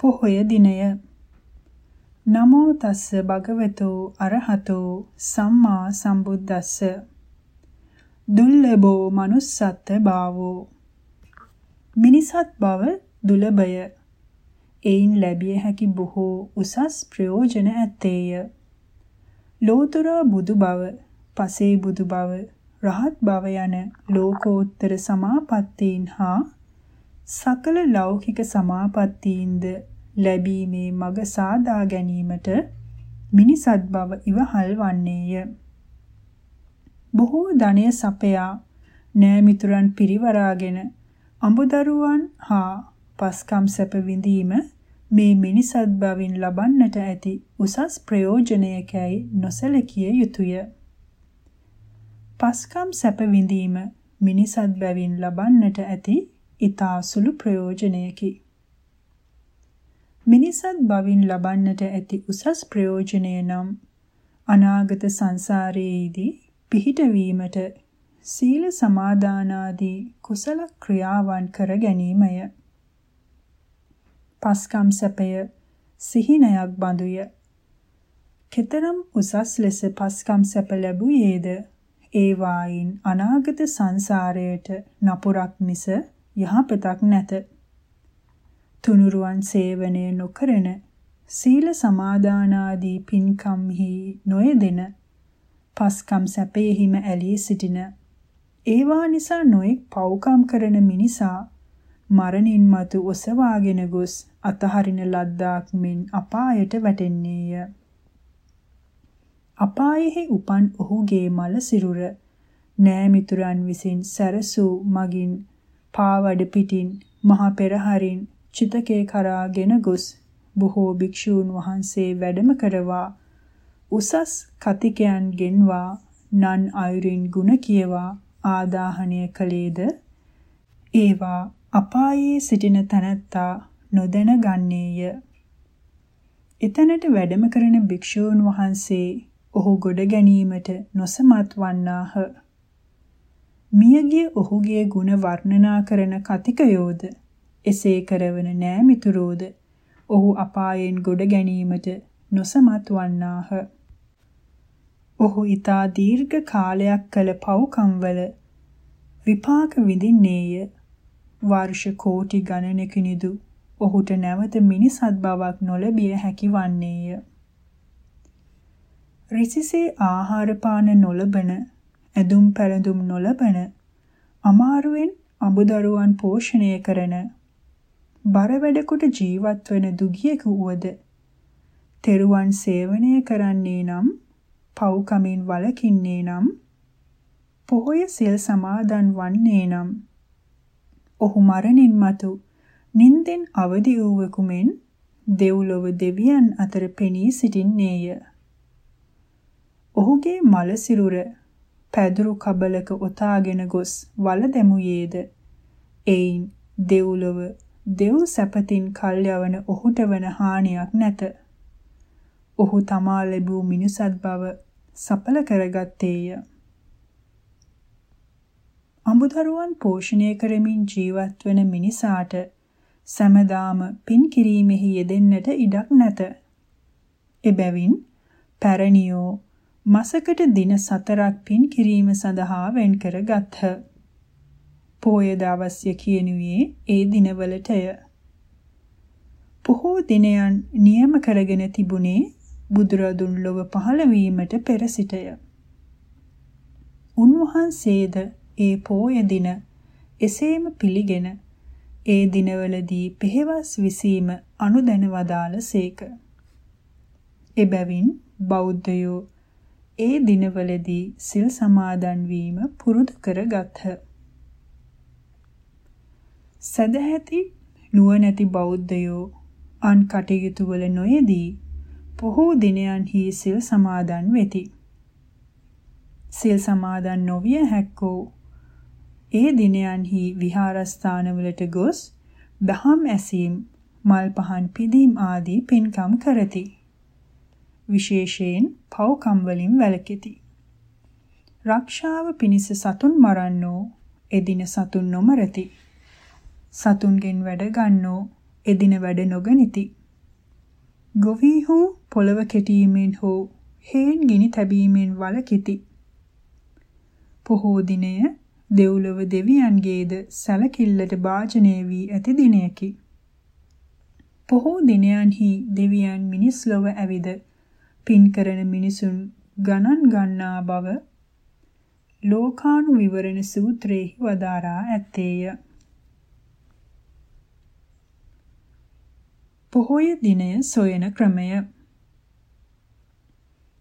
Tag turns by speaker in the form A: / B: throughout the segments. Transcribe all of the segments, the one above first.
A: පොහොය දිනය. නමෝ තස්ස භගවතෝ අරහතෝ සම්මා සම්බුද්දස්ස. දුල්ලබෝ manussත්ත භාවෝ. මිනිසත් බව දුලබය. එයින් ලැබිය හැකි බොහෝ උසස් ප්‍රයෝජන ඇත්තේය. ලෝතර බුදු බව පසේ බුදු බව රහත් බව යන ලෝකෝත්තර සමාපත්තීන් හා සකල ලෞකික සමාපත්තීන්ද ලැබීමේ මඟ සාදා ගැනීමට මිනිසත් බව ඉවහල් වන්නේය. බොහෝ ධනය සපයා නෑමිතුරන් පිරිවරාගෙන අඹදරුවන් හා පස්කම් සැප විඳීම මේ මිනිසත් බවින් ලබන්නට ඇති උසස් ප්‍රයෝජනයකයි නොසලකිය යුතුය. පස්කම් සැප විඳීම මිනිසත් බැවින් ලබන්නට ඇති ඊතා සුළු ප්‍රයෝජනයකි. මිනිසත් බවින් ලබන්නට ඇති උසස් ප්‍රයෝජනය නම් අනාගත සංසාරයේදී පිහිටවීමට සීල සමාදානාදී කුසල ක්‍රියාවන් කර ගැනීමය. පස්කම් සැපය සිහිනයක් බඳුය. කෙතරම් උසස් ලෙස පස්කම් සැප ලැබුයේද ඒ වායින් අනාගත සංසාරයට නපුරක් මිස යහපතක් නැත. තුනුරුවන් සේවනය නොකරන සීල සමාදානාදී පින්කම්හි නොයෙදෙන පස්කම් සැපයෙහිම ඇලී සිටින ඒවා නිසා නොඑක් පව්කම් කරන මිනිසා මරණින් මතු ඔසවාගෙන ගොස් අතහරින ලද්දාක් මෙන් අපායට වැටෙන්නේය. අපායෙහි උපන් ඔහුගේ මල සිරුර නෑමිතුරන් විසින් සැරසූ මගින් පාවඩ පිටින් මහ පෙරහරින් චිතකේ කරාගෙන ගොස් බොහෝ භික්ෂූන් වහන්සේ වැඩම කරවා උසස් කතිකයන් ගෙන්වා නන් අයුරින් ගුණ කියවා ආදාහනය කළේද ඒවා අපායේ සිටින තැනැත්තා නොදැන ගන්නේය. එතනට වැඩම කරන භික්ෂූන් වහන්සේ ඔහු ගොඩ ගැනීමට නොසමත් වන්නාහ. මියගිය ඔහුගේ ගුණ වර්ණනා කරන කතිකයෝද එසේ කරවන නෑමිතුරෝද ඔහු අපායෙන් ගොඩ ගැනීමට නොසමත් වන්නාහ. ඔහු ඊතා දීර්ඝ කාලයක් කළ පව්කම්වල විපාක විඳින්නේය. වර්ෂ කෝටි ගණනකිනිදු ඔහුට නැවත මිනිසත් බවක් නොලැබිය හැකි වන්නේය. රිසිසේ ආහාර පාන නොලබන ඇදුම් පැළඳුම් නොලබන අමාරුවෙන් අඹදරුවන් පෝෂණය කරන බර වැඩකොට ජීවත් වන දුගියෙකු වුවද තෙරුවන් සේවනය කරන්නේ නම් පව්කමින් වළකින්නේ නම් පොහොය සිල් සමාදන් වන්නේ නම් ඔහු මරණින් මතු නින්දෙන් අවදි වූවෙකු මෙන් දෙව්ලොව දෙවියන් අතර පෙනී සිටින්නේය. ඔහුගේ මල සිරුර පැදුරු කබලක ඔතාගෙන ගොස් වල දැමුයේද එයින් දෙව්ලොව දෙව් සැපතින් කල් යවන ඔහුට වන හානියක් නැත. ඔහු තමා ලැබූ මිනිසත් බව සඵල කරගත්තේය. අඹදරුවන් පෝෂණය කරමින් ජීවත් වන මිනිසාට සමදාම පින් කිරීමෙහි යෙදෙන්නට ඉඩක් නැත. එබැවින් පැරණියෝ මසකට දින සතරක් පින් කිරීම සඳහා වෙන් කර ගත්හ. පෝයද අවශ්‍ය කියනුවේ ඒ දිනවලටය. පොහෝ දිනයන් නියම කරගෙන තිබුණේ බුදුරදුන් ලොව පහළ වීමට පෙර සිටය. උන්වහන්සේද ඒ පෝය දින එසේම පිළිගෙන ඒ දිනවලදී පෙහෙවස් විසීම අනුදැන වදාළසේක. එබැවින් බෞද්ධයෝ ඒ දිනවලදී සිල් සමාදන් වීම පුරුදු කරගත්හ. සදැහැති නුවණැති බෞද්ධයෝ අන් කටයුතු වල නොයෙදී පොහෝ දිනයන්හි සිල් සමාදන් වෙති. සිල් සමාදන් නොවිය හැක්කෝ ඒ දිනයන්හි විහාරස්ථානවලට ගොස් දහම් ඇසීම් මල් පහන් පිදීම් ආදී පින්කම් කරති. විශේෂයෙන් පව්කම් වලින් වැළකෙති. රක්ෂාව පිණිස සතුන් මරන්නෝ එදින සතුන් නොමරති. සතුන්ගෙන් වැඩ ගන්නෝ එදින වැඩ නොගනිති. ගොවීහු පොළව කෙටීමෙන් හෝ හේන් ගිනි තැබීමෙන් වළකිති. පොහෝ දිනය දෙව්ලොව දෙවියන්ගේද සැලකිල්ලට භාජනය වී ඇති දිනයකි. පොහෝ දිනයන්හි දෙවියන් මිනිස් ලොව ඇවිද පින් කරන මිනිසුන් ගණන් ගන්නා බව ලෝකානු විවරණ සූත්‍රයේහි වදාරා ඇත්තේය. පොහොය දිනය සොයන ක්‍රමය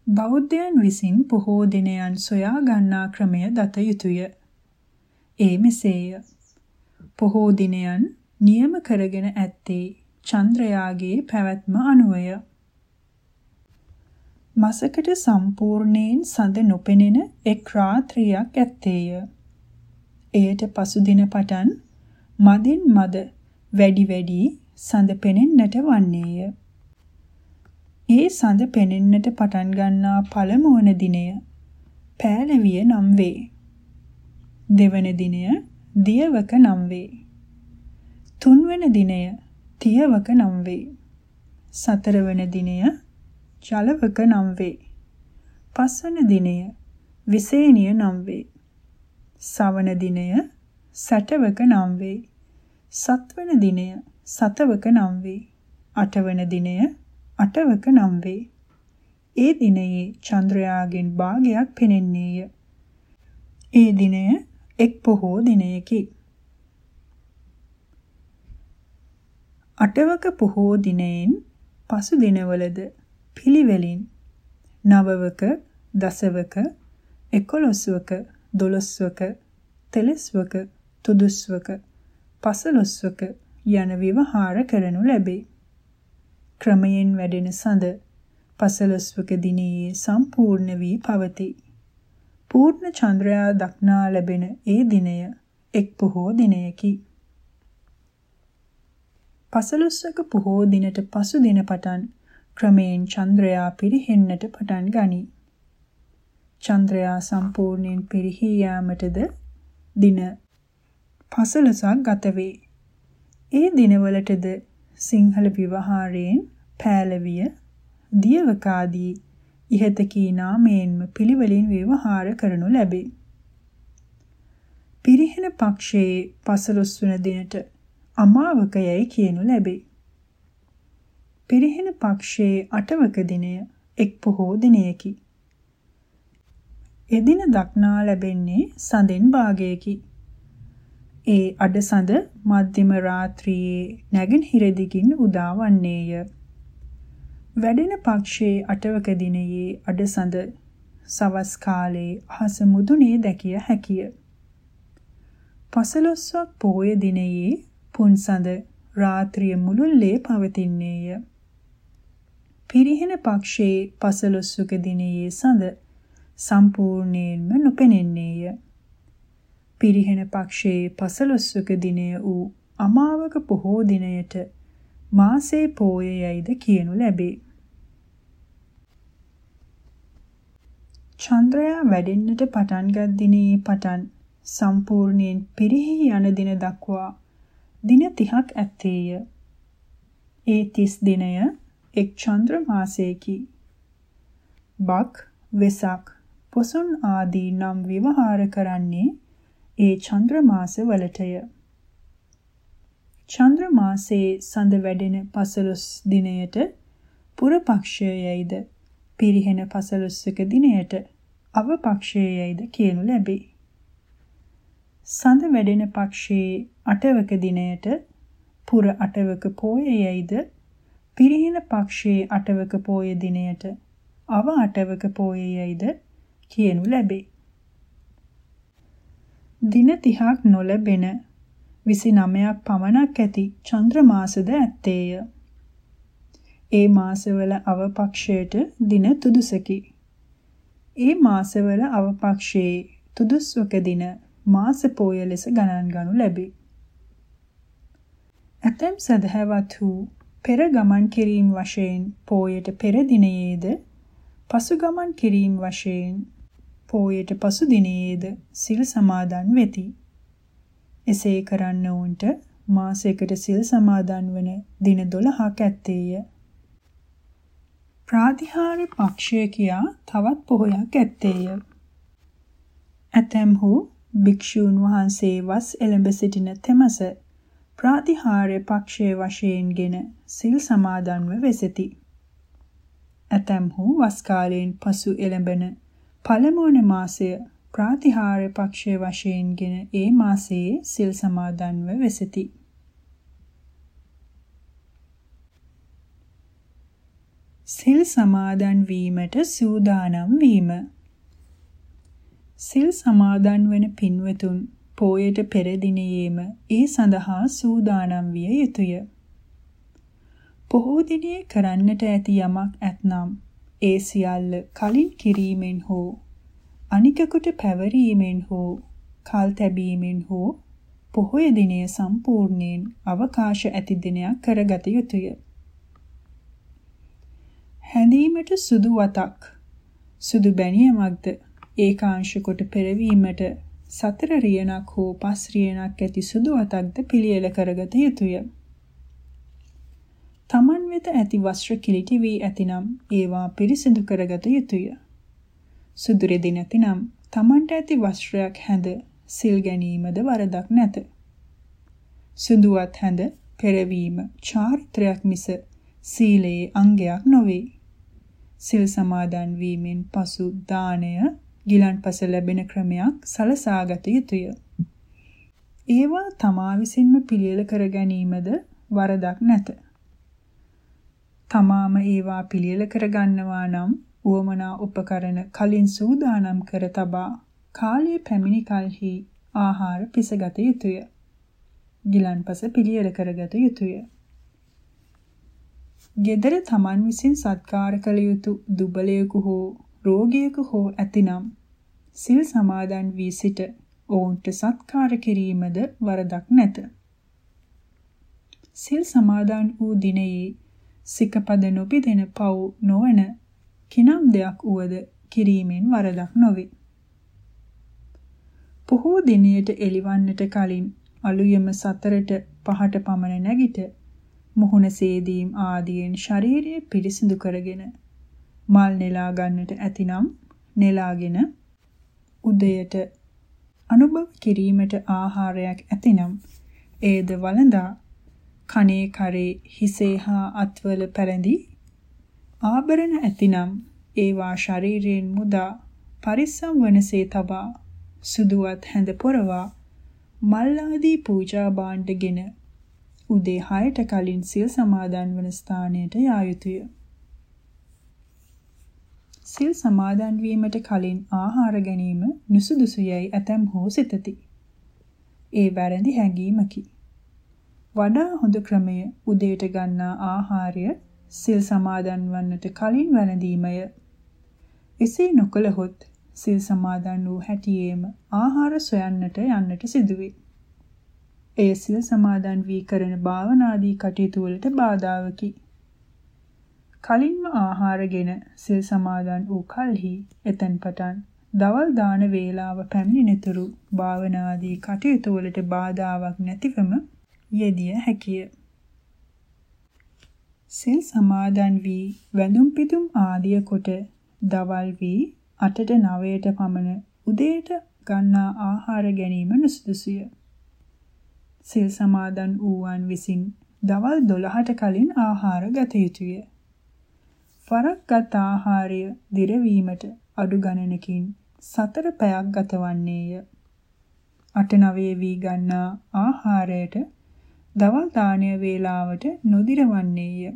A: බෞද්ධයන් විසින් පොහෝ දිනයන් සොයා ගන්නා ක්‍රමය දත යුතුය. ඒ මෙසේය. පොහෝ දිනයන් නියම කරගෙන ඇත්තේ චන්ද්‍රයාගේ පැවැත්ම අනුවය. මසකට සම්පූර්ණයෙන් සඳ නොපෙනෙන එක් රාත්‍රියක් ඇත්තේය. එයට පසු දින පටන් මදින් මද වැඩි වැඩි සඳ පෙනෙන්නට වන්නේය. ඒ සඳ පෙනෙන්නට පටන් ගන්නා පළමුවන දිනය පෑලවිය නම් වේ. දෙවන දිනය දියවක නම් වේ. තුන්වන දිනය තියවක නම් වේ. සතරවන දිනය ජලවක නම් වේ. පස්වන දිනය විසේනිය නම් වේ. සවන දිනය සැටවක නම් වේ. සත්වන දිනය සතවක නම් වේ. අටවන දිනය අටවක නම් වේ. ඒ දිනයේ චන්ද්‍රයාගෙන් භාගයක් පෙනෙන්නේය. ඒ දිනය එක් පොහෝ දිනයකි. අටවක පොහෝ දිනයෙන් පසු දිනවලද පිළිවෙලින් නවවක දසවක එකොළොස්වක දොළොස්වක තෙලස්වක තුදුස්වක පසළොස්වක යන විවහාර කරනු ලැබේ. ක්‍රමයෙන් වැඩෙන සඳ පසළොස්වක දිනයේ සම්පූර්ණ වී පවතී. පූර්ණ චන්ද්‍රයා දක්නා ලැබෙන ඒ දිනය එක් පොහෝ දිනයකි. පසළොස්වක පොහෝ දිනට පසු දින පටන් ක්‍රමයෙන් චන්ද්‍රයා පිරිහෙන්නට පටන් ගනී. චන්ද්‍රයා සම්පූර්ණයෙන් පිරිහී යාමටද දින 15ක් ගත වේ. ඒ දිනවලටද සිංහල විවහාරයෙන් පෑලවිය දියවකාදී ඉහත කී නාමයෙන්ම පිළිවෙලින් ව්‍යවහාර කරනු ලැබේ. පිරිහෙන පක්ෂයේ පසළොස්වන දිනට අමාවකයයි කියනු ලැබේ. පිරිහෙන පක්ෂයේ අටවක දිනය එක් පොහෝ දිනයකි. එදින දක්නා ලැබෙන්නේ සඳෙන් භාගයකි. ඒ අඩසඳ මධ්‍යම රාත්‍රියේ නැගෙනහිර දිගින් උදා වන්නේය. වැඩෙන පක්ෂයේ අටවක දිනයේ අඩසඳ සවස් කාලයේ අහස මුදුනේ දැකිය හැකිය. පසළොස්වක් පෝය දිනයේ පුන්සඳ රාත්‍රිය මුළුල්ලේ පවතින්නේය. පිරිහෙන පක්ෂයේ පසළොස්වක දිනයේ සඳ සම්පූර්ණයෙන්ම නොපෙනෙන්නේය. පිරිහෙන පක්ෂයේ පසළොස්වක දිනය වූ අමාවක පොහෝ දිනයට මාසේ පෝයයයිද කියනු ලැබේ. චන්ද්‍රයා වැඩෙන්නට පටන්ගත් දිනේ පටන් සම්පූර්ණයෙන් පිරිහි යන දින දක්වා දින 30ක් ඇත්තේය. ඒ 30 දිනය එක් චන්ද්‍ර මාසයකි. බක්, වෙසක්, පොසොන් ආදී නම් විවහාර කරන්නේ ඒ චන්ද්‍ර මාස වලටය. චන්ද්‍ර මාසයේ සඳ වැඩෙන පසළොස් දිනයට පුර පක්ෂයයිද පිරිහෙන පසළොස්වක දිනයට අව පක්ෂයයිද කියනු ලැබේ. සඳ වැඩෙන පක්ෂයේ අටවක දිනයට පුර අටවක පෝයයයිද පිරිහෙන පක්ෂයේ අටවක පෝය දිනයට අව අටවක පෝයයයිද කියනු ලැබේ. දින 30ක් නොලැබෙන 29ක් පමණක් ඇති චන්ද්‍ර මාසද ඇත්තේය. ඒ මාසවල අවපක්ෂයට දින තුදුසකි. ඒ මාසවල අවපක්ෂයේ තුදුස්වක දින මාස පෝය ලෙස ගණන් ගනු ලැබේ. ඇතැම් සදහැවත් වූ පෙර ගමන් කිරීම වශයෙන් පෝයට පෙර දිනයේද පසු ගමන් කිරීම වශයෙන් පෝයට පසු දිනයේද සිල් සමාදන් වෙති. එසේ කරන්න වුන්ට මාසයකට සිල් සමාදන් වන දින 12ක් ඇත්තේය. ප්‍රාතිහාර්ය පක්ෂය කියා තවත් පොහොයක් ඇත්තේය. ඇතැම්හු භික්ෂූන් වහන්සේ වස් එළඹ සිටින තෙමස ප්‍රාතිහාර්ය පක්ෂයේ වශයෙන්ගෙන සිල් සමාදන්ව වෙසෙති. ඇතැම්හු වස් කාලයෙන් පසු එළඹෙන පළමුවන මාසය ප්‍රාතිහාර්ය පක්ෂයේ වශයෙන්ගෙන ඒ මාසයේ සිල් සමාදන්ව වෙසෙති. සිල් සමාදන් වීමට සූදානම් වීම සිල් සමාදන් වන පින්වතුන් පෝයට පෙර දිනයේම ඒ සඳහා සූදානම් විය යුතුය. පොහෝ දිනේ කරන්නට ඇති යමක් ඇතනම් ඒ සියල්ල කලින් කිරීමෙන් හෝ අනිකකට පැවරීමෙන් හෝ කල් තැබීමෙන් හෝ පොහොය දිනය සම්පූර්ණයෙන් අවකාශ ඇති දිනයක් කරගත යුතුය. හැඳීමට සුදු වතක් සුදු බැනියමක්ද ඒකාංශ කොට පෙරවීමට සතර රියනක් හෝ පස් රියනක් ඇති සුදු වතක්ද පිළියෙල කරගත යුතුය. තමන් වෙත ඇති වස්ත්‍ර කිලිටි වී ඇතිනම් ඒවා පිරිසිදු කරගත යුතුය. සුදු රෙදි නැතිනම් තමන්ට ඇති වස්ත්‍රයක් හැඳ සිල් ගැනීමද වරදක් නැත. සුදුවත් හැඳ පෙරවීම චාරිත්‍රයක් මිස සීලයේ අංගයක් නොවේ. සිල් සමාදන් වීමෙන් පසු දාණය ගිලන්පස ලැබෙන ක්‍රමයක් සලසාගත යුතුය. ඒවා තමා විසින්ම පිළියෙල කර ගැනීමද වරදක් නැත. තමාම ඒවා පිළියෙල කර ගන්නවා නම් උවමනා උපකරණ කලින් සූදානම් කර තබා කාලය පැමිණි කලෙහි ආහාර පිසගත යුතුය. ගිලන්පස පිළියෙල කරගත යුතුය. gedara Taman විසින් සත්කාර කළ යුතු දුබලයෙකු හෝ රෝගියෙකු හෝ ඇතිනම් සිල් සමාදන් වී සිට ඔවුන්ට සත්කාර කිරීමද වරදක් නැත. සිල් සමාදන් වූ දිනයේ සිකපද නොපිදෙන පව් නොවන කිනම් දෙයක් උවද කිරීමෙන් වරදක් නොවේ. පොහෝ දිනයට එළිවන්නට කලින් අලුයම සතරට පහට පමණ නැගිට මුහුණ සේදීම් ආදියෙන් ශරීරය පිරිසිදු කරගෙන මල් නෙලා ගන්නට ඇතිනම් නෙලාගෙන උදයට අනුභව කිරීමට ආහාරයක් ඇතිනම් ඒද වළඳා කනේ කරේ හිසේ හා අත්වල පැරඳි ආභරණ ඇතිනම් ඒවා ශරීරයෙන් මුදා පරිස්සම් වනසේ තබා සුදුවත් හැඳ පොරවා මල් ආදී පූජා භාණ්ඩගෙන උදේ 6ට කලින් සිල් සමාදන් වන ස්ථානයට යා යුතුය. සිල් සමාදන් වීමට කලින් ආහාර ගැනීම නුසුදුසුයයි ඇතැම් හෝ සිතති. ඒ වැරදි හැඟීමකි. වඩා හොඳ ක්‍රමය උදේට ගන්නා ආහාරය සිල් සමාදන් වන්නට කලින් වැළඳීමය. එසේ නොකළහොත් සිල් සමාදන් වූ හැටියේම ආහාර සොයන්නට යන්නට සිදුවේ. එය සිල් සමාදන් වී කරන භාවනාදී කටයුතු වලට බාධාවකි. කලින්ම ආහාරගෙන සිල් සමාදන් වූ කලෙහි එතෙන් පටන් දවල් දාන වේලාව පැමිණෙනතුරු භාවනාදී කටයුතු වලට බාධාවක් නැතිවම යෙදිය හැකිය. සිල් සමාදන් වී වැඳුම් පිදුම් ආදිය කොට දවල් වී 8ට 9ට පමණ උදේට ගන්නා ආහාර ගැනීම නුසුදුසුය. සිල් සමාදන් වූවන් විසින් දවල් 12ට කලින් ආහාර ගත යුතුය. වරක්ගත් ආහාරය දිරවීමට අඩු ගණනකින් සතර පැයක් ගතවන්නේය. අට නවයේ වී ගන්නා ආහාරයට දවල් දාණය වේලාවට නොදිරවන්නේය.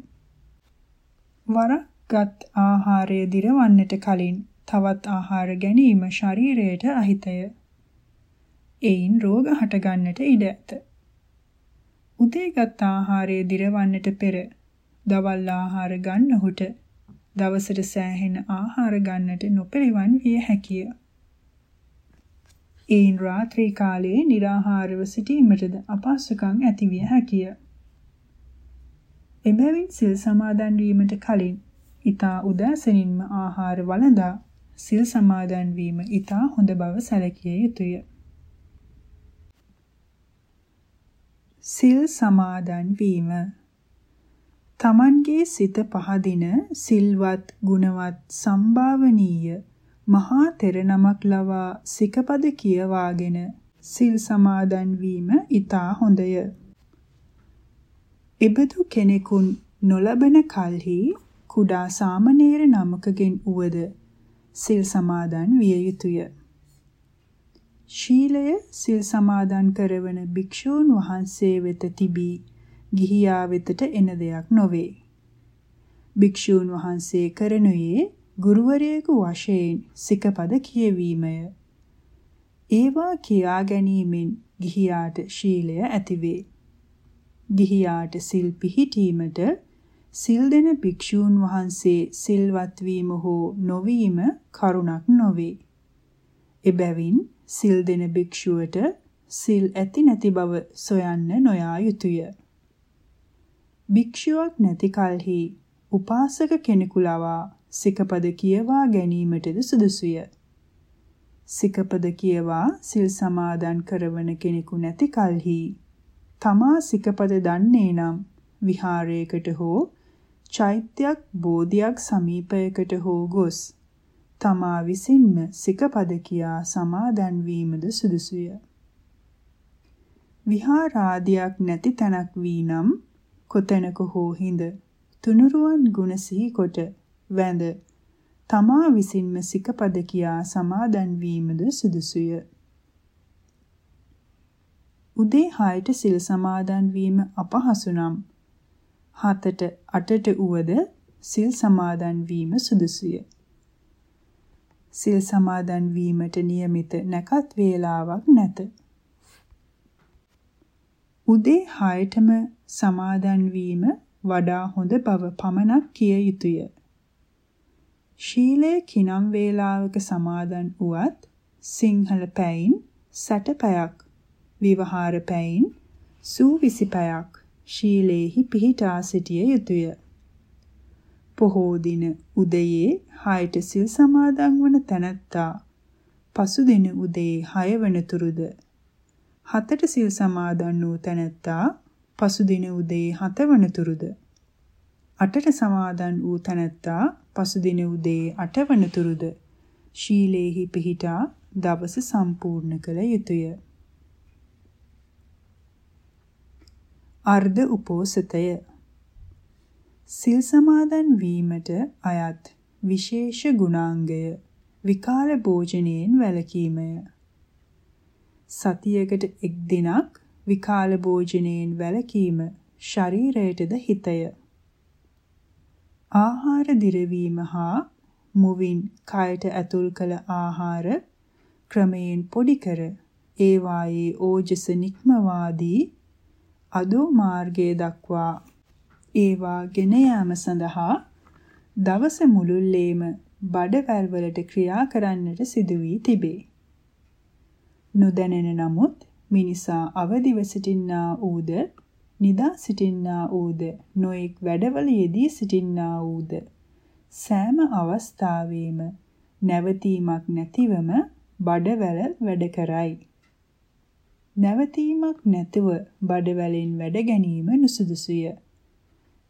A: වරක්ගත් ආහාරය දිරවන්නට කලින් තවත් ආහාර ගැනීම ශරීරයට අහිතය. එයින් රෝග හටගන්නට ඉඩ ඇත. උදේගත් ආහාරය දිරවන්නට පෙර දවල් ආහාර ගන්නහුට දවසට සෑහෙන ආහාර ගන්නට නොපිරිවන් විය හැකිය. ඒන් රාත්‍රී කාලයේ निराහාරව සිටීමටද අපහසුකම් ඇතිවිය හැකිය. එබැවින් සිල් සමාදන් වීමට කලින් ඊතා උදෑසනින්ම ආහාර වළඳා සිල් සමාදන් වීම ඊතා හොඳ බව සැලකිය යුතුය. සිල් සමාදන් වීම තමන්ගේ සිත පහදින සිල්වත් ගුණවත් සම්භාවනීය මහා තෙර නමක් ලවා සිකපද කියවාගෙන සිල් සමාදන් වීම ඊටා හොඳය. එබඳු කෙනෙකුන් නොලබන කලෙහි කුඩා සාමණේර නමකගෙන් උවද සිල් සමාදන් විය යුතුය. ශීලය සිල් සමාදන් කරවන භික්ෂූන් වහන්සේ වෙත තිබී ගිහියා වෙතට එන දෙයක් නොවේ. භික්ෂූන් වහන්සේ කරනුයේ ගුරුවරයෙකු වශයෙන් සිකපද කියවීමය. ඒවා කියා ගැනීමෙන් ගිහියාට ශීලය ඇතිවේ. ගිහියාට සිල් පිහිටීමට සිල් දෙන භික්ෂූන් වහන්සේ සිල්වත් වීම හෝ නොවීම කරුණක් නොවේ. එබැවින් සිල් දෙන භික්ෂුවට සිල් ඇති නැති බව සොයන්න නොයා යුතුය. භික්ෂුවක් නැති කලෙහි උපාසක කෙනෙකු ලවා සිකපද කියවා ගැනීමටද සුදුසුය. සිකපද කියවා සිල් සමාදන් කරවන කෙනෙකු නැති කලෙහි තමා සිකපද දන්නේ නම් විහාරයකට හෝ චෛත්‍යයක් බෝධියක් සමීපයකට හෝ ගොස් තමා විසින්ම සිකපද කියා සමාදන් වීමද සුදුසුය. විහාරාදියක් නැති තැනක් වී නම් කොතැනක හෝ හිඳ තුනුරුවන් ගුණ සිහි කොට වැඳ තමා විසින්ම සිකපද කියා සමාදන් වීමද සුදුසුය. උදේ 6ට සිල් සමාදන් වීම අපහසු නම් 7ට 8ට උවද සිල් සමාදන් වීම සුදුසුය. සිල් සමාදන් වීමට નિયમિત නැකත් වේලාවක් නැත. උදේ 6ටම සමාදන් වීම වඩා හොඳ බව පමණක් කිය යුතුය. ශීලයේ කිනම් වේලාවක සමාදන් වුවත් සිංහල පැයින් සැට පැයක් විවහාර පැයින් සූවිසි පැයක් ශීලේහි පිහිටා සිටිය යුතුය. පොහෝ දින උදයේ 6ට සිල් සමාදන් වන තැනැත්තා පසුදින උදේ 6 වනතුරුද 7ට සිල් සමාදන් වූ තැනැත්තා පසුදින උදේ 7 වනතුරුද 8ට සමාදන් වූ තැනැත්තා පසුදින උදේ 8 වනතුරුද ශීලේහි පිහිටා දවස සම්පූර්ණ කළ යුතුය. අර්ධ උපෝසතය සිල් සමාදන් වීමට අයත් විශේෂ ගුණාංගය විකාල භෝජනයෙන් වැළකීමය. සතියකට එක් දිනක් විකාල භෝජනයෙන් වැළකීම ශරීරයටද හිතය. ආහාර දිරවීම හා මුවින් කයට ඇතුල් කළ ආහාර ක්‍රමයෙන් පොඩි කර ඒ වායේ ඕජස නික්මවාදී අදෝ මාර්ගයේ දක්වා ඒවා ගෙන යාම සඳහා දවස මුළුල්ලේම බඩවැල් වලට ක්‍රියා කරන්නට සිදු වී තිබේ. නොදැනෙන නමුත් මිනිසා අවදිව සිටින්නා ඌද නිදා සිටින්නා ඌද නොඑක් වැඩවල යෙදී සිටින්නා ඌද සෑම අවස්ථාවෙම නැවතීමක් නැතිවම බඩවැල වැඩ කරයි. නැවතීමක් නැතුව බඩවැලෙන් වැඩ ගැනීම නුසුදුසුය.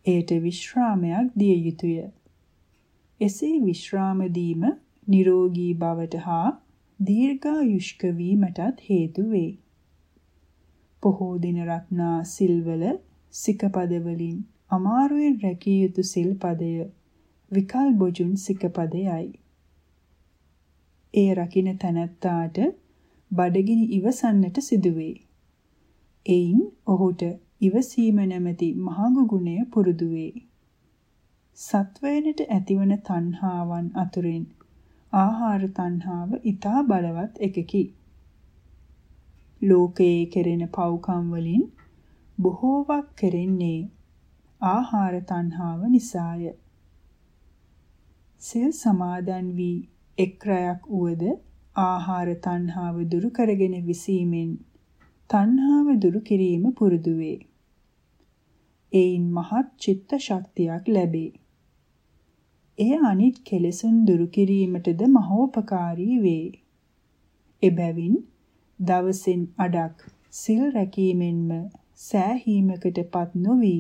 A: එයට විශ්‍රාමයක් දිය යුතුය. එසේ විශ්‍රාම දීම නිරෝගී බවට හා දීර්ඝායුෂ්ක වීමටත් හේතු වේ. පොහෝ දින රක්නා සිල්වල සිකපද වලින් අමාරුවෙන් රැකිය යුතු සිල්පදය විකල් බොජුන් සිකපදයයි. එය රකින්න තැනැත්තාට බඩගිනි ඉවසන්නට සිදුවේ. එයින් ඔහුට ඉවසීම නැමැති මහඟු ගුණය පුරුදු වේ. සත්වයනට ඇතිවන තණ්හාවන් අතුරින් ආහාර තණ්හාව ඊටා බලවත් එකකි. ලෝකයේ කෙරෙන පව්කම් වලින් බොහෝවක් කෙරෙන්නේ ආහාර තණ්හාව නිසාය. සිල් සමාදන් වී එක් රැයක් උවද ආහාර තණ්හාව දුරු කරගෙන විසීමෙන් තණ්හාව දුරු කිරීම පුරුදු වේ. එයින් මහත් චිත්ත ශක්තියක් ලැබේ. එය අනිත් කෙලෙසුන් දුරු කිරීමටද මහෝපකාරී වේ. එබැවින් දවසින් අඩක් සිල් රැකීමෙන්ම සෑහීමකටපත් නොවි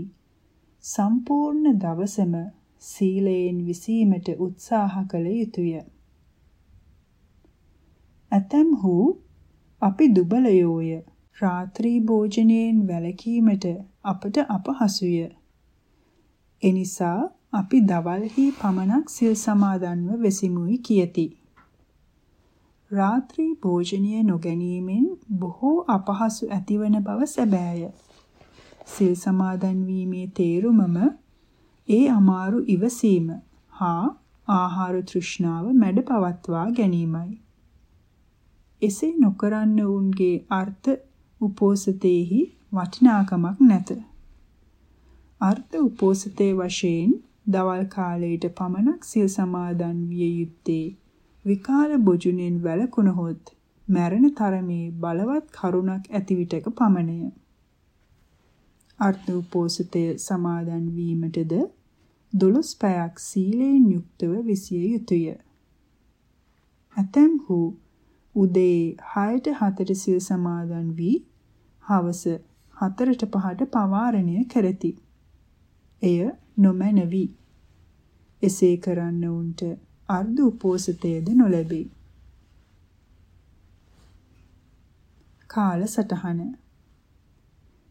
A: සම්පූර්ණ දවසම සීලයෙන් විසීමට උත්සාහ කළ යුතුය. ඇතැම්හු අපි දුබලයෝය. රාත්‍රී භෝජනයෙන් වැළකීමට අපට අපහසුය. එනිසා අපි දවල්හි පමණක් සිල් සමාදන්ව වෙසිමුයි කියති. රාත්‍රී භෝජනය නොගැනීමෙන් බොහෝ අපහසු ඇතිවන බව සැබෑය. සිල් සමාදන් වීමේ තේරුමම ඒ අමාරු ඉවසීම හා ආහාර තෘෂ්ණාව මැඩ පවත්වා ගැනීමයි. එසේ නොකරන්න වුන්ගේ අර්ථ උපෝසතේහි වටිනාකමක් නැත. අර්ථ උපෝසතේ වශයෙන් දවල් කාලයට පමණක් සිල් සමාදන් විය යුත්තේ විකාල බොජුනෙන් වැළකුණහොත් මරණ තරමේ බලවත් කරුණක් ඇති විටක පමණය. අර්ථ උපෝසතය සමාදන් වීමටද දොළොස් පැයක් සීලයෙන් යුක්තව විසිය යුතුය. ඇතැම්හු උදේ 6ට 7ට සිල් සමාදන් වී හවස 4ට 5ට පවාරණය කරති. එය නොමැනවි. එසේ කරන්න උන්ට අර්ධ උපෝසතයද නොලැබේ. කාල සටහන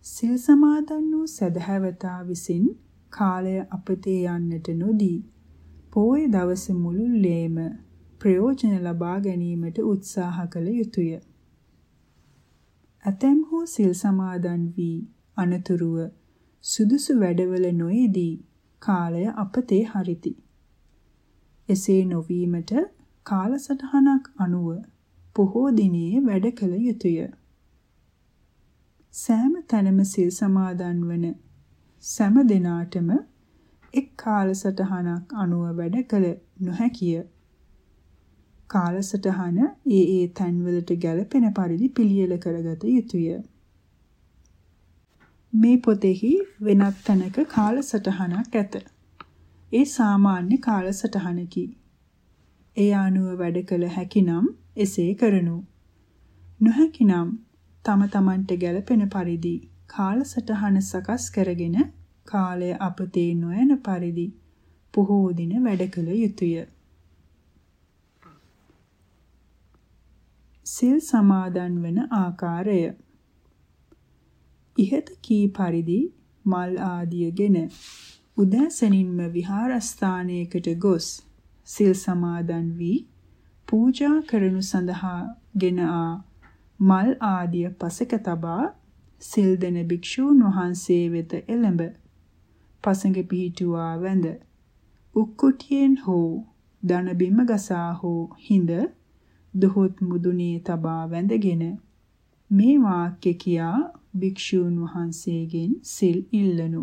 A: සිල් සමාදන් වූ සදහැවතා විසින් කාලය අපතේ යන්නට නොදී පෝය දවස මුළුල්ලේම ප්‍රයෝජන ලබා ගැනීමට උත්සාහ කළ යුතුය. ඇතැම්හු සිල් සමාදන් වී අනතුරුව සුදුසු වැඩවල නොයේදී කාලය අපතේ හරිති. එසේ නොවීමට කාලසටහනක් අනුව පොහෝ දිනේ වැඩ කළ යුතුය. සෑම තැනම සිල් සමාදන් වන සෑම දිනාටම එක් කාලසටහනක් අනුව වැඩ කළ නොහැකිය. කාලසටහන ඒ ඒ තැන්වලට ගැලපෙන පරිදි පිළියෙල කරගත යුතුය. මේ පොතෙහි වෙනත් තැනක කාලසටහනක් ඇත. ඒ සාමාන්‍ය කාලසටහනකි. ඒ අනුව වැඩ කළ හැකිනම් එසේ කරනු. නොහැකිනම් තම තමන්ට ගැලපෙන පරිදි කාලසටහන සකස් කරගෙන කාලය අපතේ නොයන පරිදි පොහෝ දින වැඩ කළ යුතුය. සිල් සමාදන් වන ආකාරය ඉහත කී පරිදි මල් ආදියගෙන උදෑසනින්ම විහාරස්ථානයකට ගොස් සිල් සමාදන් වී පූජා කරනු සඳහාගෙන ආ මල් ආදිය පසක තබා සිල් දෙන භික්ෂූන් වහන්සේ වෙත එළඹ පසඟ පිහිටුවා වැඳ උක්කුටියෙන් හෝ දන බිම ගසා හෝ හිඳ දුහොත් මුදුනේ තබා වැඳගෙන මේ වාක්‍ය කියා භික්ෂූන් වහන්සේගෙන් සිල් ඉල්ලනු.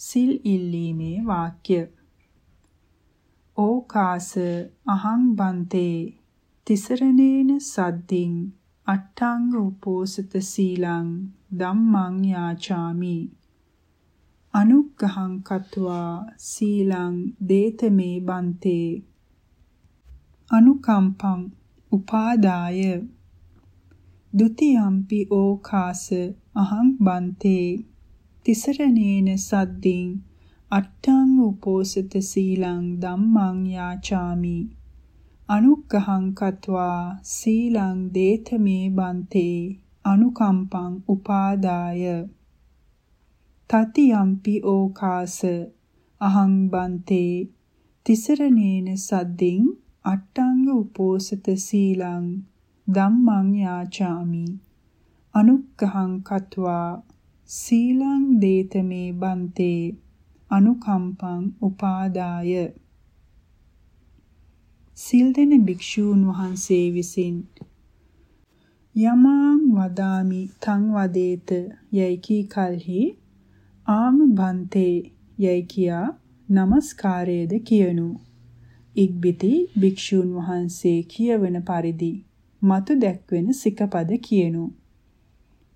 A: සිල් ඉල්ලීමේ වාක්‍ය. ඕකාස අහං බන්තේ තිසරණේන සද්දින් අට්ඨාංග උපෝසත සීලං ධම්මං යාචාමි. අනුග්ගහං කତ୍වා සීලං දේතමේ බන්තේ. අනුකම්පං උපාදාය. ဒ ුතියම්පි ඕකාස අහං බන්තේ තිසරණේන සද්දින් අට්ඨං උපෝසත සීලං ධම්මං යාචාමි. අනුග්ගහං කତ୍වා සීලං දේතමේ බන්තේ අනුකම්පං උපාදාය. තතියම්පි ඕකාස අහං බන්තේ තිසරණේන සද්දින් අට්ටංග උපෝසත සීලං ධම්මං යාචාමි. අනුක්ඛං කତ୍වා සීලං දේතමේ බන්තේ අනුකම්පං උපාදාය. සිල් දෙන භික්ෂූන් වහන්සේ විසින් යමාං වදාමි තං වදේත යයි කී කලෙහි ආම බන්තේ යයි කියා নমස්කාරයේද කියනු. ඉක්බිති භික්ෂූන් වහන්සේ කියවන පරිදි මතු දැක්වෙන සිකපද කියනු.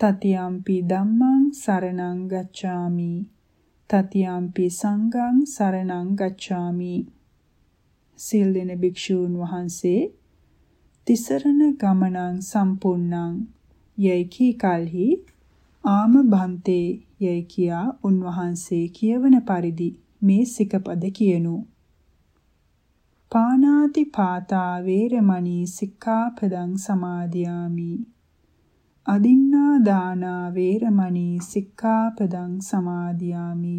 A: තතියම්පි ධම්මං සරණං ගච්ඡාමි තතියම්පි සංඝං සරණං ගච්ඡාමි සිල් දෙන භික්ෂූන් වහන්සේ තිසරණ ගමනං සම්පූර්ණං යයි කී කලෙහි ආම බන්තේ යයි කියා උන්වහන්සේ කියවන පරිදි මේ සිකපද කියනු පානාති පාතා වේරමණී සික්ඛාපදං සමාදියාමි අදින්නා දානා වේරමණී සික්ඛාපදං සමාදියාමි.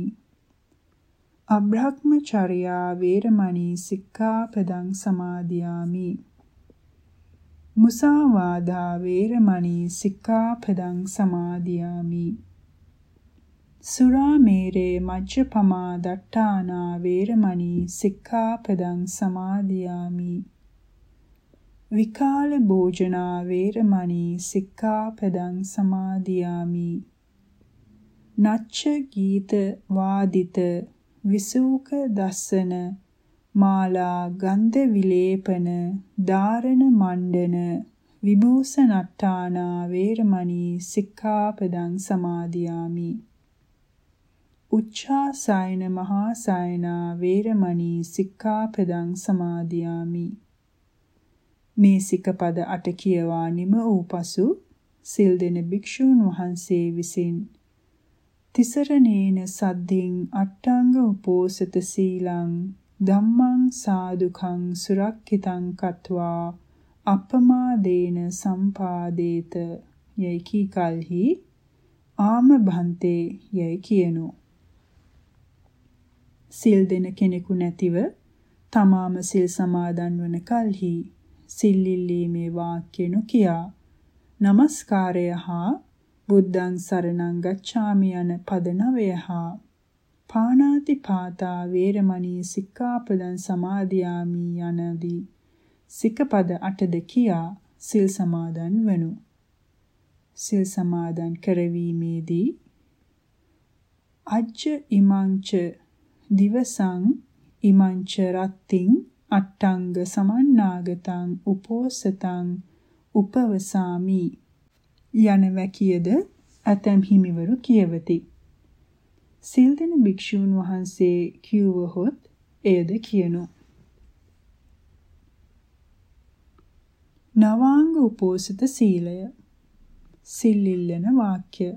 A: අබ්‍රහ්මචර්යා වේරමණී සික්ඛාපදං සමාදියාමි. මුසාවාදා වේරමණී සික්ඛාපදං සමාදියාමි. සුරාමේරේ මජ්ජපමා දට්ඨානා වේරමණී සික්ඛාපදං සමාදියාමි. විකාල භෝජනා වේරමණී සික්ඛාපදං සමාදියාමි. නච්ච ගීත වාදිත විසූක දස්සන මාලා ගන්ධ විලේපන ධාරණ මණ්ඩන විභූෂණට්ඨානා වේරමණී සික්ඛාපදං සමාදියාමි. උච්චාසයන මහා සයනා වේරමණී සික්ඛාපදං සමාදියාමි. මේ සිකපද අට කියවා නිම වූ පසු සිල් දෙන භික්ෂූන් වහන්සේ විසින් තිසරණේන සද්දින් අට්ටංග උපෝසත සීලං ධම්මං සාදුකං සුරක්කිතං කତ୍වා අපමාදේන සම්පාදේත යයි කී කලෙහි ආම භන්තේ යයි කියනු. සිල් දෙන කෙනෙකු නැතිව තමාම සිල් සමාදන් වන කලෙහි සිල්ලිල්ලීමේ වාක්‍ය නොකියා নমස්කාරය හා බුද්ධං සරණං ගච්ඡාමි යන පද නවය හා. පාණාති පාතා වේරමණී සික්ඛාපදං සමාදියාමි යනදී. සිකපද අටද කියා සිල් සමාදන් වනු. සිල් සමාදන් කරවීමේදී අජ්ජ ඉමංච දිවසං ඉමංච රත්තිං අට්ටංග සමන්නාගතං උපෝසතං උපවසාමි යන වැකියද ඇතැම් හිමිවරු කියවති. සිල් දෙන භික්ෂූන් වහන්සේ කිව්වහොත් එයද කියනු. නවාංග උපෝසත සීලය සිල්ලිල්ලන වාක්‍ය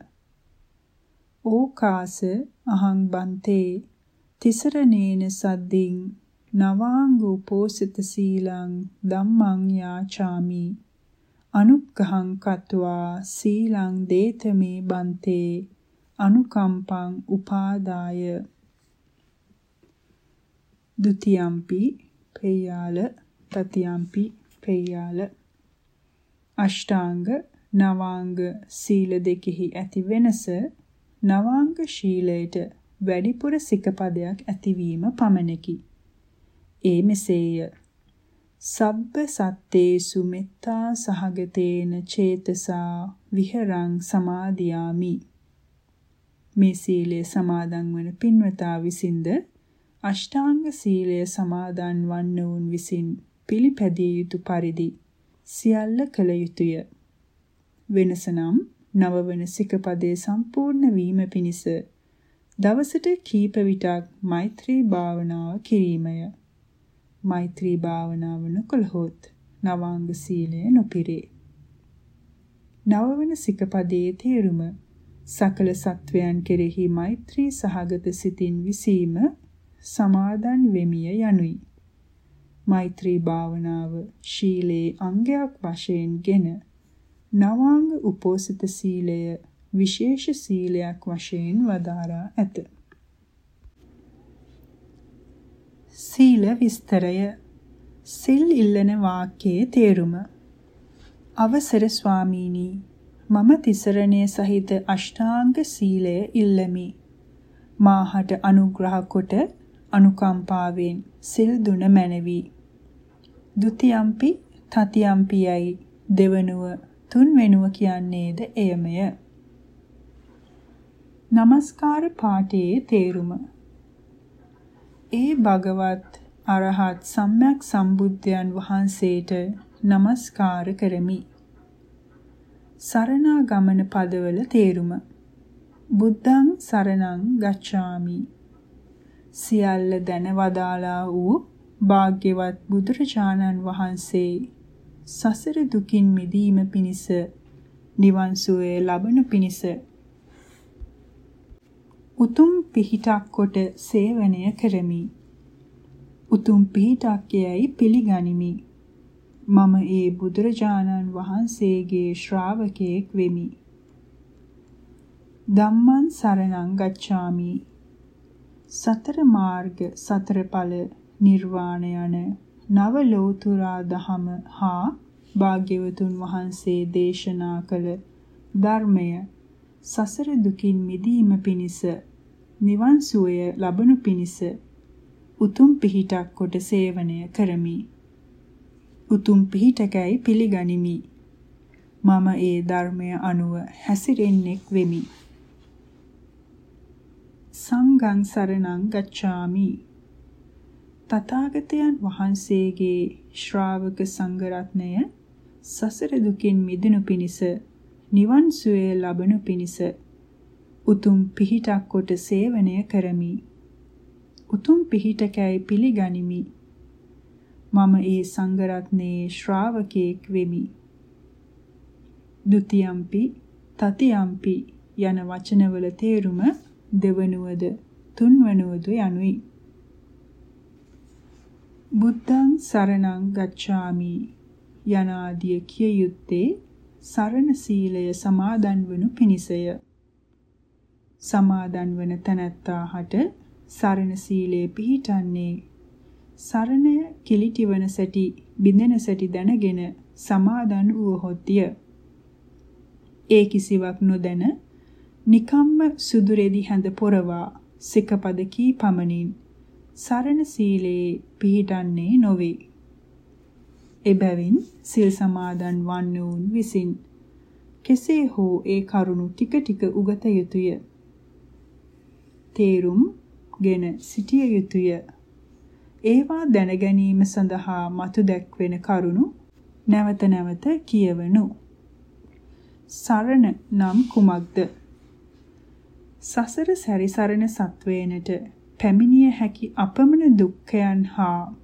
A: ඕකාස අහං බන්තේ තිසරණේන සද්දින් නවාංගු පෝසිත සීලං ධම්මං යාචාමි। අනුග්ගහං කତ୍වා සීලං දේතමේ බන්තේ। අනුකම්පං උපාදාය। ဒ ුතියම්පි පේයාල තතියම්පි පේයාල අෂ්ටාංග නවාංග සීල දෙකෙහි ඇති වෙනස නවාංග ශීලයට වැඩිපුර සිකපදයක් ඇතිවීම පමණකි। ඒ මෙසේය. සබ්බ සත්තේසු මෙත්තා සහගතේන චේතසා විහරං සමාදියාමි. මේ සීලය සමාදන් වන පින්වතා විසින්ද අෂ්ටාංග සීලය සමාදන් වන්නවුන් විසින් පිළිපැදිය යුතු පරිදි සියල්ල කළ යුතුය. වෙනසනම් නවවන සිකපදේ සම්පූර්ණ වීම පිණිස දවසට කීප විටක් මෛත්‍රී භාවනාව කිරීමය. මෛත්‍රී භාවනාව නොකළහොත් නවාංග සීලය නොපිරේ. නවවන සිකපදයේ තේරුම සකල සත්වයන් කෙරෙහි මෛත්‍රී සහගත සිතින් විසීම සමාදන් වෙමිය යනුයි. මෛත්‍රී භාවනාව ශීලයේ අංගයක් වශයෙන්ගෙන නවාංග උපෝසිත සීලය විශේෂ සීලයක් වශයෙන් වදාරා ඇත. සීල විස්තරය. සිල් ඉල්ලන වාක්‍යයේ තේරුම. අවසර ස්වාමීනි මම තිසරණයේ සහිත අෂ්ටාංග සීලය ඉල්ලමි. මාහට අනුග්‍රහ කොට අනුකම්පාවෙන් සිල් දුන මැනවි. ဒ ුතියම්පි තතියම්පියයි දෙවනුව තුන්වෙනුව කියන්නේද එයමය. নমස්කාර පාඨයේ තේරුම. ඒ භගවත් අරහත් සම්්‍යක් සම්බුද්ධයන් වහන්සේට নমස්කාර කරමි. සරණාගමන පදවල තේරුම බුද්ධං සරණං ගච්ඡාමි. සියල්ල දැනවදාලා වූ භාග්‍යවත් බුදුරජාණන් වහන්සේ සසර දුකින් මිදීම පිණිස නිවන් සුවය ලබනු පිණිස උතුම් පිහිටක් කොට සේවනය කරමි. උතුම් පිහිටක් යයි පිළිගනිමි. මම ඒ බුදුරජාණන් වහන්සේගේ ශ්‍රාවකයෙක් වෙමි. ධම්මං සරණං ගච්ඡාමි. සතර මාර්ග සතර ඵල නිර්වාණ යන නව ලෝතුරා දහම හා භාග්‍යවතුන් වහන්සේ දේශනා කළ ධර්මය සසර දුකින් මිදීම පිණිස නිවන් සුවය ලබනු පිණිස උතුම් පිහිටක් කොට සේවනය කරමි. උතුම් පිහිටකයි පිළිගනිමි. මම ඒ ධර්මය අනුව හැසිරෙන්නෙක් වෙමි. සංඝං සරණං ගච්ඡාමි. තථාගතයන් වහන්සේගේ ශ්‍රාවක සංඝ රත්නය සසර දුකින් මිදෙනු පිණිස නිවන් සුවය ලබනු පිණිස උතුම් පිහිටක් කොට සේවනය කරමි. උතුම් පිහිටකැයි පිළිගනිමි. මම ඒ සංඝ රත්නයේ ශ්‍රාවකයෙක් වෙමි. ဒ ුතියම්පි තතියම්පි යන වචනවල තේරුම දෙවනුවද තුන්වනුවද යනුයි. බුද්ධං සරණං ගච්ඡාමි යනාදිය කිය යුත්තේ සරණ සීලය සමාදන් වනු පිණිසය. සමාදන් වන තැනැත්තාහට සරණ සීලය පිහිටන්නේ සරණය කිලිටිවන සැටි බිඳෙන සැටි දැනගෙන සමාදන් වූහොත්ය. ඒ කිසිවක් නොදැන නිකම්ම සුදුරෙදි හැඳ පොරවා සිකපද කී පමණින් සරණ සීලේ පිහිටන්නේ නොවේ. එබැවින් සිල් සමාදන් වන්නවුන් විසින් කෙසේ හෝ ඒ කරුණු ටික ටික උගත යුතුය. තේරුම් ගෙන සිටිය යුතුය. ඒවා දැන ගැනීම සඳහා මතු දැක්වෙන කරුණු නැවත නැවත කියවනු. සරණ නම් කුමක්ද? සසර සැරිසරණ සත්වේනට පැමිණිය හැකි අපමණ දුක්ඛයන් හා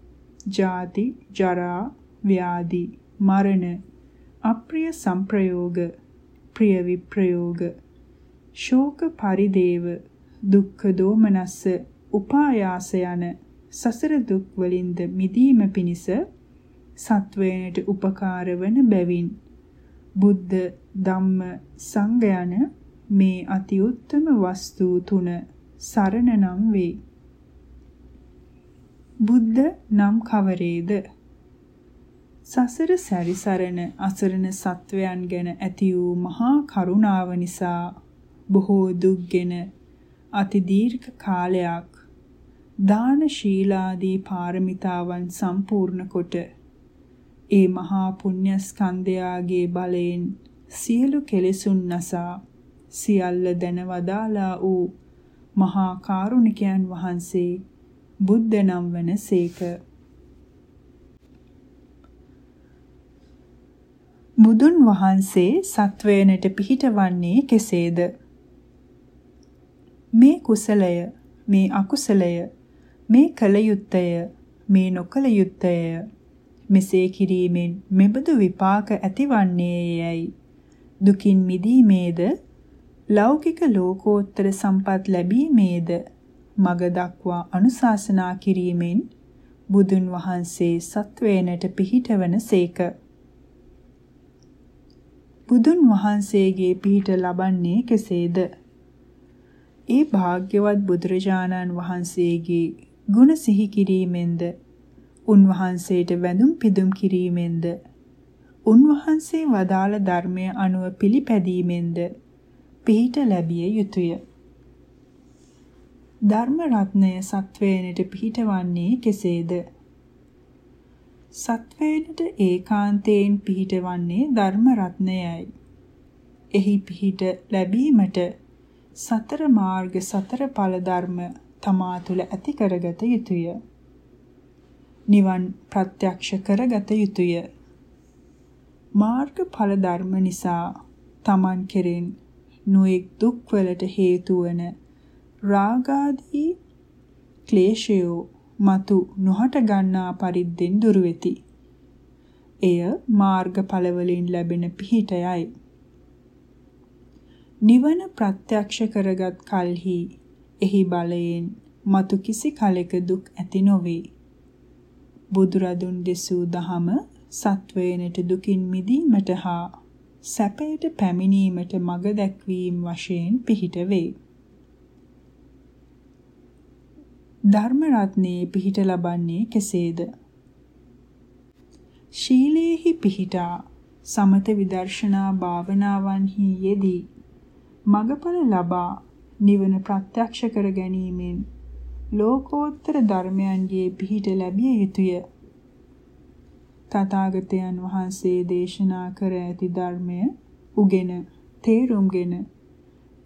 A: ජාති ජරා ව්‍යාධි මරණ අප්‍රිය සංප්‍රයෝග ප්‍රිය විප්‍රයෝග ශෝක පරිදේව දුක්ඛ දෝමනස්ස උපායාස යන සසර දුක් වලින්ද මිදීම පිණිස සත්වයනට උපකාර වන බැවින් බුද්ධ ධම්ම සංඝ යන මේ අති උත්තම වස්තු තුන සරණ නම් වේ. බුද්ධ නම් කවරේද? සසර සැරිසරන අසරණ සත්වයන් ගැන ඇති වූ මහා කරුණාව නිසා බොහෝ දුක්ගෙන අති දීර්ඝ කාලයක් දාන ශීලාදී පාරමිතාවන් සම්පූර්ණ කොට ඒ මහා පුණ්‍ය ස්කන්ධයාගේ බලයෙන් සියලු කෙලෙසුන් නසා සියල්ල දැනවදාලා වූ මහා කාරුණිකයන් වහන්සේ බුද්ධ නම් වනසේක බුදුන් වහන්සේ සත්වයනට පිහිටවන්නේ කෙසේද? මේ කුසලය මේ අකුසලය මේ කල යුත්තය මේ නොකල යුත්තය මෙසේ කිරීමෙන් මෙබඳු විපාක ඇතිවන්නේ යයි දුකින් මිදීමේද ලෞකික ලෝකෝත්තර සම්පත් ලැබීමේද මග දක්වා අනුශාසනා කිරීමෙන් බුදුන් වහන්සේ සත්වේනට පිහිටවන සේක. බුදුන් වහන්සේගේ පිහිට ලබන්නේ කෙසේද? ඒ භාග්‍යවත් බුදුරජාණන් වහන්සේගේ ගුණ සිහි කිරීමෙන්ද උන්වහන්සේට වැඳුම් පිදුම් කිරීමෙන්ද උන්වහන්සේ වදාළ ධර්මය අනුව පිළිපැදීමෙන්ද පිහිට ලැබිය යුතුය. ධර්ම රත්නය සත්වේනට පිහිටවන්නේ කෙසේද? සත්වේනට ඒකාන්තයෙන් පිහිටවන්නේ ධර්ම රත්නයයි. එහි පිහිට ලැබීමට සතර මාර්ග සතර ඵල ධර්ම තමා තුළ ඇති කරගත යුතුය. නිවන් ප්‍රත්‍යක්ෂ කරගත යුතුය. මාර්ග ඵල ධර්ම නිසා තමන් කෙරෙන් නොඑක් දුක්වලට හේතු වන රාගාදී ක්ලේශයෝ මතු නොහට ගන්නා පරිද්දෙන් දුර වෙති. එය මාර්ගඵල වලින් ලැබෙන පිහිටයයි. නිවන ප්‍රත්‍යක්ෂ කරගත් කලෙහි එහි බලයෙන් මතු කිසි කලෙක දුක් ඇති නොවේ. බුදුරදුන් දෙසූ දහම සත්වයනට දුකින් මිදීමට හා සැපයට පැමිණීමට මඟ දැක්වීම වශයෙන් පිහිට වේ. ධර්ම රත්නයේ පිහිට ලබන්නේ කෙසේද? ශීලේහි පිහිටා සමත විදර්ශනා භාවනාවන්හි යෙදී මගඵල ලබා නිවන ප්‍රත්‍යක්ෂ කර ගැනීමෙන් ලෝකෝත්තර ධර්මයන්ගේ පිහිට ලැබිය යුතුය. තථාගතයන් වහන්සේ දේශනා කර ඇති ධර්මය උගෙන තේරුම්ගෙන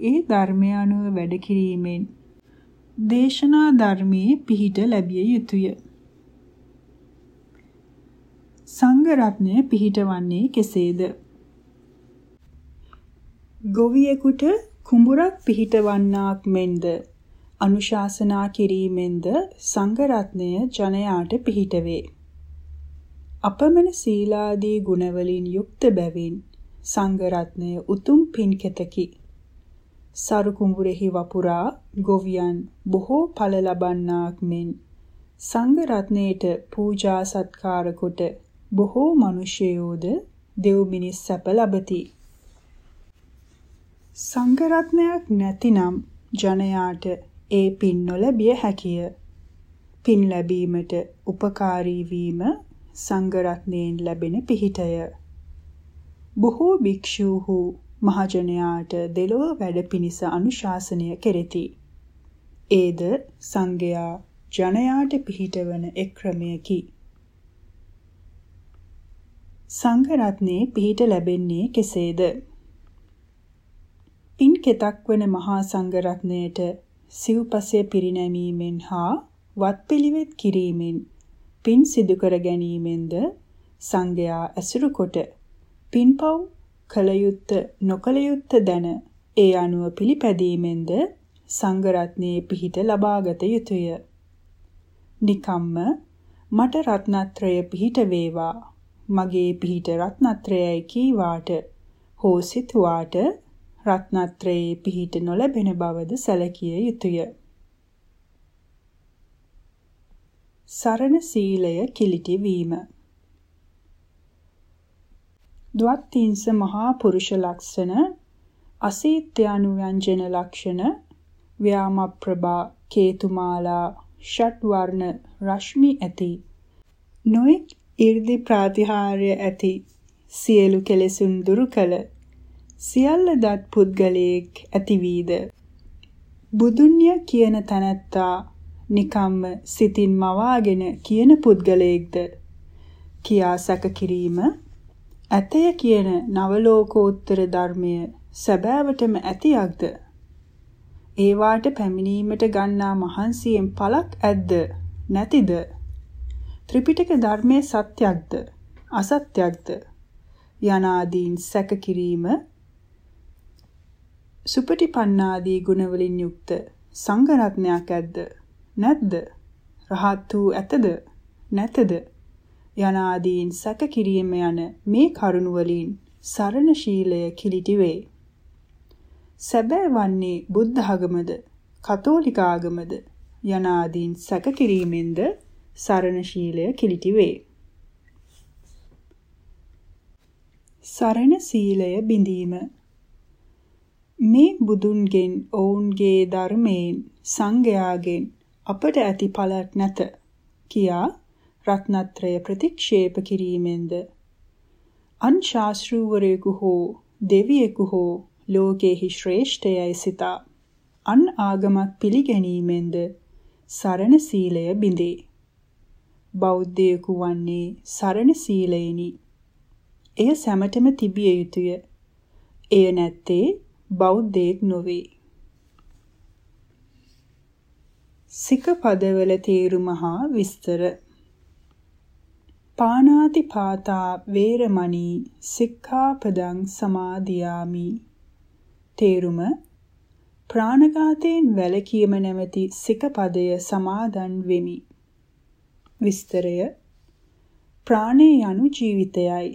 A: ඒ ධර්මය අනුව වැඩ කිරීමෙන් දේශනා ධර්මයේ පිහිට ලැබිය යුතුය. සංඝ රත්නය පිහිටවන්නේ කෙසේද? ගොවියෙකුට කුඹුරක් පිහිටවන්නාක් මෙන්ද අනුශාසනා කිරීමෙන්ද සංඝ රත්නය ජනයාට පිහිටවේ. අපමණ සීලාදී ගුණවලින් යුක්ත බැවින් සංඝ රත්නය උතුම් පින්කෙතකි. සරු කුඹුරෙහි වපුරා ගොවියන් බොහෝ ඵල ලබන්නාක් මෙන් සංඝ රත්නයේට පූජා සත්කාර කොට බොහෝ මිනිසයෝද දෙව් මිනිස් සැප ලබති. සංඝරත්නයක් නැතිනම් ජනයාට ඒ පින් නොලැබිය හැකිය. පින් ලැබීමට උපකාරී වීම සංඝරත්නයෙන් ලැබෙන පිහිටය. බොහෝ භික්ෂූහු මහජනයාට දෙලොව වැඩ පිණිස අනුශාසනය කෙරෙති. ඒද සංඝයා ජනයාට පිහිටවන එක් ක්‍රමයකි. සංඝ රත්නේ පිහිට ලැබෙන්නේ කෙසේද? පින් කෙතක් වන මහා සංඝරත්නයට සිව්පසය පිරිනැමීමෙන් හා වත්පිළිවෙත් කිරීමෙන් පින් සිදු කර ගැනීමෙන්ද සංඝයා ඇසුරු කොට පින්පව් කල යුත්ත නොකල යුත්ත දැන ඒ අනුව පිළිපැදීමෙන්ද සංඝරත්නයේ පිහිට ලබාගත යුතුය. නිකම්ම මට රත්නත්‍රය පිහිට වේවා මගේ පිහිට රත්නත්‍රයයි කීවාට හෝ සිතුවාට රත්නත්‍රයේ පිහිට නොලැබෙන බවද සැලකිය යුතුය. සරණ සීලය කිලිටි වීම ද්වත්තිංස මහා පුරුෂ ලක්ෂණ අසීත්‍යානුව්‍යංජන ලක්ෂණ ව්‍යාමප්‍රභා කේතුමාලා ෂට් වර්ණ රශ්මි ඇති නොඑක් 이르දි ප්‍රාතිහාර්ය ඇති සියලු කෙලෙසුන් දුරු කළ සියල්ල දත් පුද්ගලයෙක් ඇතිවීද? බුදුන්ය කියන තැනැත්තා නිකම්ම සිතින් මවාගෙන කියන පුද්ගලයෙක්ද? කියා සැක කිරීම. ඇතය කියන නවලෝකෝත්තර ධර්මය සැබෑවටම ඇතියක්ද? ඒවාට පැමිණීමට ගන්නා මහන්සියෙන් පළක් ඇද්ද? නැතිද? ත්‍රිපිටක ධර්මයේ සත්‍යක්ද? අසත්‍යක්ද? යනාදීන් සැක කිරීම සුපටිපන්නාදී ගුණවලින් යුක්ත සංඝ රත්නයක් ඇද්ද? නැද්ද? රහත් වූ ඇතද? නැතද? යනාදීන් සැක කිරීම යන මේ කරුණ වලින් සරණ ශීලය කිලිටි වේ. සැබෑ වන්නේ බුද්ධ ආගමද? කතෝලික ආගමද? යනාදීන් සැක කිරීමෙන්ද සරණ ශීලය කිලිටි වේ. සරණ සීලය බිඳීම මේ බුදුන්ගෙන් ඔවුන්ගේ ධර්මයෙන් සංඝයාගෙන් අපට ඇති පළක් නැත කියා රත්නත්‍රය ප්‍රතික්ෂේප කිරීමෙන්ද. අන් ශාස්ත්‍රූවරයෙකු හෝ දෙවියෙකු හෝ ලෝකේහි ශ්‍රේෂ්ඨයයි සිතා අන් ආගමක් පිළිගැනීමෙන්ද සරණ සීලය බිඳේ. බෞද්ධයෙකු වන්නේ සරණ සීලයෙනි. එය සැමටම තිබිය යුතුය. එය නැත්තේ බෞද්ධයෙක් නොවේ. සික පදවල තේරුම හා විස්තර. පානාති පාතා වේරමණී සික්ඛාපදං සමාදියාමි. තේරුම ප්‍රාණඝාතයෙන් වැළකීම නැමැති සිකපදය සමාදන් වෙමි. විස්තරය ප්‍රාණය යනු ජීවිතයයි.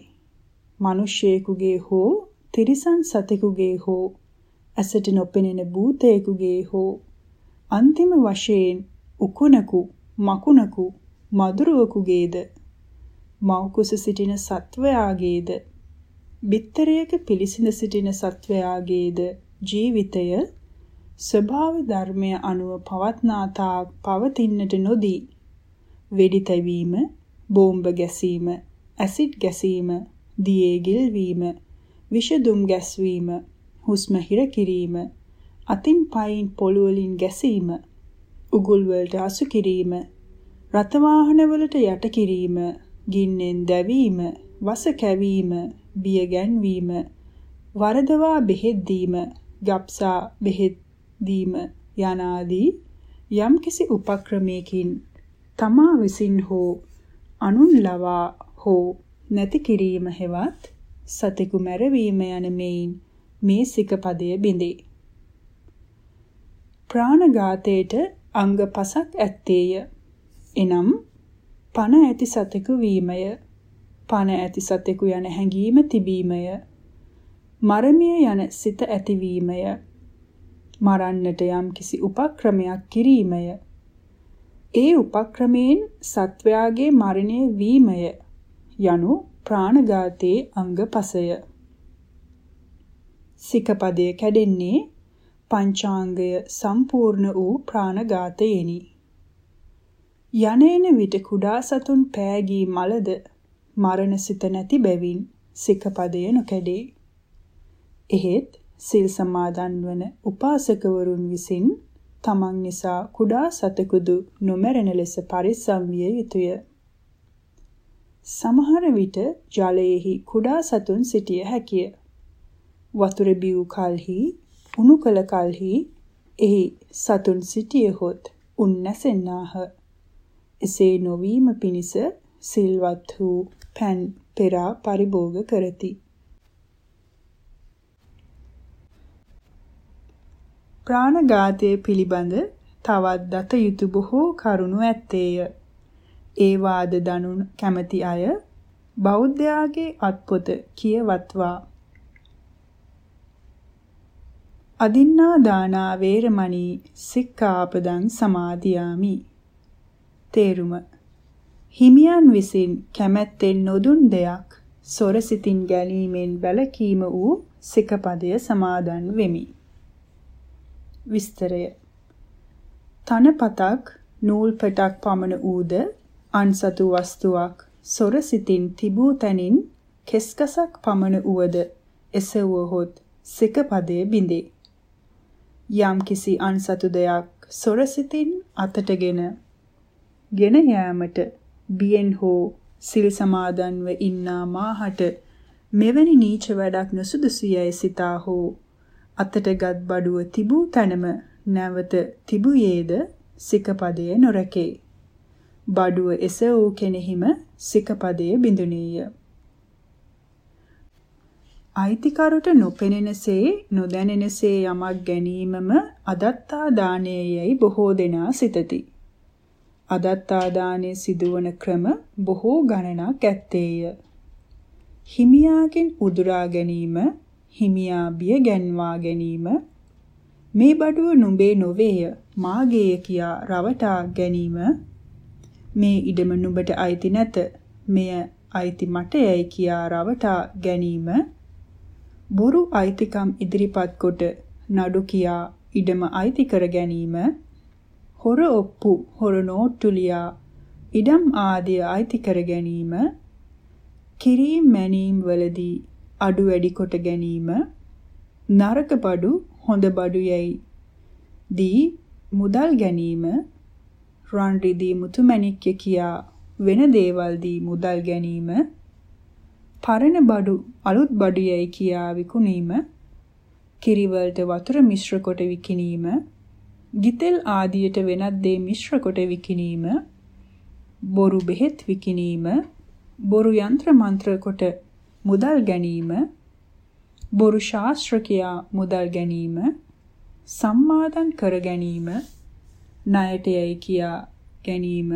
A: මිනිසෙකුගේ හෝ තිරිසන් සතෙකුගේ හෝ ඇසට නොපෙනෙන භූතයෙකුගේ හෝ අන්තිම වශයෙන් උකුණකු මකුණකු මදුරුවෙකුගේද මෞකුස සිටින සත්වයාගේද බිත්තරයක පිලිසිඳ සිටින සත්වයාගේද ජීවිතය ස්වභාව ධර්මය අනුව පවත්නා තාක් පවතින්නට නොදී වෙඩි තැවීම, බෝම්බ ගැසීම, ඇසිඩ් ගැසීම, දියේ ගිල්වීම, විෂදුම් ගැස්වීම, හුස්ම හිර කිරීම, අතින් පයින් පොළු වලින් ගැසීම, උගුල් වලට අසු කිරීම, රත වාහන වලට යට කිරීම, ගින්නෙන් දැවීම, වස කැවීම, බිය ගැන්වීම, වරදවා බෙහෙත් දීම, ගබ්සා බෙහෙත් දීම යනාදී යම්කිසි උපක්‍රමයකින් තමා විසින් හෝ අනුන් ලවා හෝ නැති කිරීම හෙවත් සතෙකු මැරවීම යන මෙයින් මේ සිකපදය බිඳේ. ප්‍රාණඝාතයට අංග පසක් ඇත්තේය. එනම් පණ ඇති සතෙකු වීමය. පණ ඇති සතෙකු යන හැඟීම තිබීමය. මරමිය යන සිත ඇතිවීමය. මරන්නට යම් කිසි උපක්‍රමයක් කිරීමය. ඒ උපක්‍රමයෙන් සත්වයාගේ මරණය වීමය යනු ප්‍රාණඝාතයේ අංගපසය. සිකපදය කැඩෙන්නේ පංචාංගය සම්පූර්ණ වූ ප්‍රාණඝාතයෙනි. යනේන විට කුඩා සතුන් පෑගී මලද මරණ සිත නැති බැවින් සිකපදය නොකැඩේ. එහෙත් සිල් සමාදන් වන උපාසකවරුන් විසින් තමන් නිසා කුඩා සතෙකුදු නොමැරෙන ලෙස පරිස්සම් විය යුතුය. සමහර විට ජලයේහි කුඩා සතුන් සිටිය හැකිය. වතුර බිව් කලෙහි උණු කල කලෙහි එහි සතුන් සිටියහොත් උන් නැසෙන්නාහ. එසේ නොවීම පිණිස සිල්වත් වූ පෑන් පෙරා පරිභෝග කරති. ප්‍රාණඝාතය පිළිබඳ තවත් දත යුතු බොහෝ කරුණු ඇත්තේය. ඒ වාද දනු කැමැති අය බෞද්ධයාගේ අත්පොත කියවත්වා. අදින්නා දානා වේරමණී සික්ඛාපදං සමාදියාමි. තේරුම හිමියන් විසින් කැමැත්තෙන් නොදුන් දෙයක් සොරසිතින් ගැනීමෙන් වැළකීම වූ සිකපදය සමාදන් වෙමි. විස්තරය තනපතක් නූල් පෙටක් පමණ ඌද අන්සතු වස්තුවක් සොර සිතින් තිබූ තැනින් කෙස්කසක් පමණ උවද එසවුවහොත් සිකපදයේ බිඳේ. යම් කිසි අන්සතු දෙයක් සොර සිතින් අතටගෙන ගෙන යාමට බියෙන් හෝ සිල් සමාදන්ව ඉන්නා මාහට මෙවැනි නීච වැඩක් නොසුදුසුයයි සිතා හෝ අතටගත් බඩුව තිබූ තැනම නැවත තිබුයේද සිකපදයේ නොරකේ. බඩුව එසවූ කෙනෙහිම සිකපදයේ බිඳුනේය. අයිතිකරුට නොපෙනෙනසේ නොදැනෙනසේ යමක් ගැනීමම අදත්තා දානයේයි බොහෝ දෙනා සිතති. අදත්තා දානයේ සිදුවන ක්‍රම බොහෝ ගණනක් ඇත්තේය. හිමියාගෙන් උදුරා ගැනීම හිමියා බිය ගැන්වා ගැනීම මේ බඩුව නුඹේ නොවේය මාගේය කියා රවටා ගැනීම මේ ඉඩම නුඹට අයිති නැත මෙය අයිති මටයයි කියා රවටා ගැනීම බොරු අයිතිකම් ඉදිරිපත් කොට නඩු කියා ඉඩම අයිති කර ගැනීම හොර ඔප්පු හොර නෝට්ටු ලියා ඉඩම් ආදිය අයිති කර ගැනීම කිරීම් මැනීම් වලදී අඩු වැඩි කොට ගැනීම නරක බඩු හොඳ බඩු යයි දී මුදල් ගැනීම රන් රිදී මුතුමැණික්ය කියා වෙන දේවල් දී මුදල් ගැනීම පරණ බඩු අලුත් බඩු යයි කියා විකුණීම කිරිවලට වතුර මිශ්‍ර කොට විකිණීම ගිතෙල් ආදියට වෙනත් දේ මිශ්‍ර කොට විකිණීම බොරු බෙහෙත් විකිණීම බොරු යන්ත්‍ර මන්ත්‍ර කොට මුදල් ගැනීම බොරු ශාස්ත්‍ර කියා මුදල් ගැනීම සම්මාදන් කර ගැනීම ණයට යයි කියා ගැනීම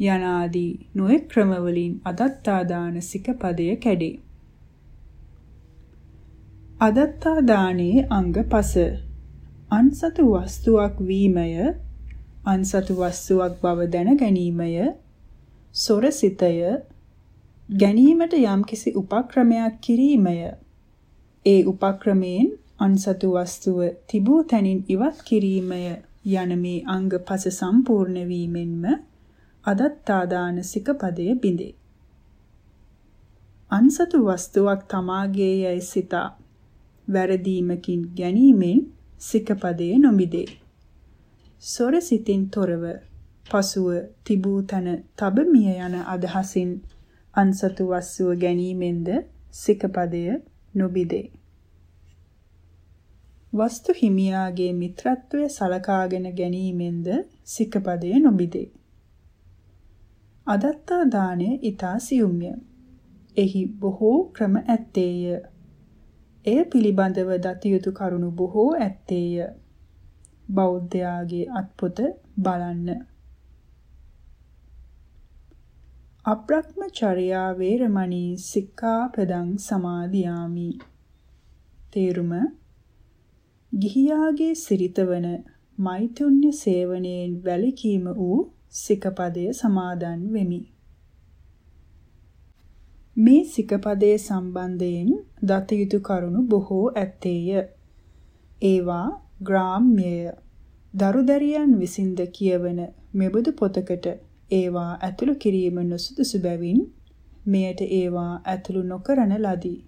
A: යනාදී නොයෙක් ක්‍රමවලින් අදත්තා දාන සිකපදය කැඩේ. අදත්තා දානයේ අංග පස. අන්සතු වස්තුවක් වීමය අන්සතු වස්තුවක් බව දැන ගැනීමය සොරසිතය ගැනීමට යම්කිසි උපක්‍රමයක් කිරීමය. ඒ උපක්‍රමයෙන් අන්සතු වස්තුව තිබූ තැනින් ඉවත් කිරීමය යන මේ අංග පස සම්පූර්ණ වීමෙන්ම අදත්තාදාන සිකපදයේ බිඳේ අන්සතු වස්තුවක් තමාගේ යයි සිතා වැරදීමකින් ගැනීමෙන් සිකපදයේ නොමිදේ සොර සිතින් තොරව පසුව තිබූ තන තබමිය යන අදහසින් අන්සතු වස්තුව ගැනීමෙන්ද සිකපදය නොබිදේ. වස්තු හිමියාගේ මිත්‍රත්වය සලකාගෙන ගැනීමෙන්ද සිකපදය නොබිදේ. අදත්තා දාණය ඊතා සියුම්ය. එහි බොහෝ ක්‍රම ඇත්තේය. එය පිළිබඳව දත යුතු කරුණු බොහෝ ඇත්තේය. බෞද්ධයාගේ අත්පොත බලන්න. අප්‍රක්‍මචර්යා වේරමණී සික්ඛාපදං සමාදියාමි. තේරුම ගිහියාගේ සිරිතවන මෛතුන්‍ය සේවනයෙන් වැළකීම වූ සිකපදය සමාදන් වෙමි. මේ සිකපදයේ සම්බන්ධයෙන් දත යුතු කරුණු බොහෝ ඇත්තේය. ඒවා ග්‍රාම්‍යය දරුදරියන් විසින්ද කියවන මෙබඳු පොතකට ඒවා ඇතුළු කිරීම නොසුදුසු බැවින් මෙයට ඒවා ඇතුළු නොකරන ලදී.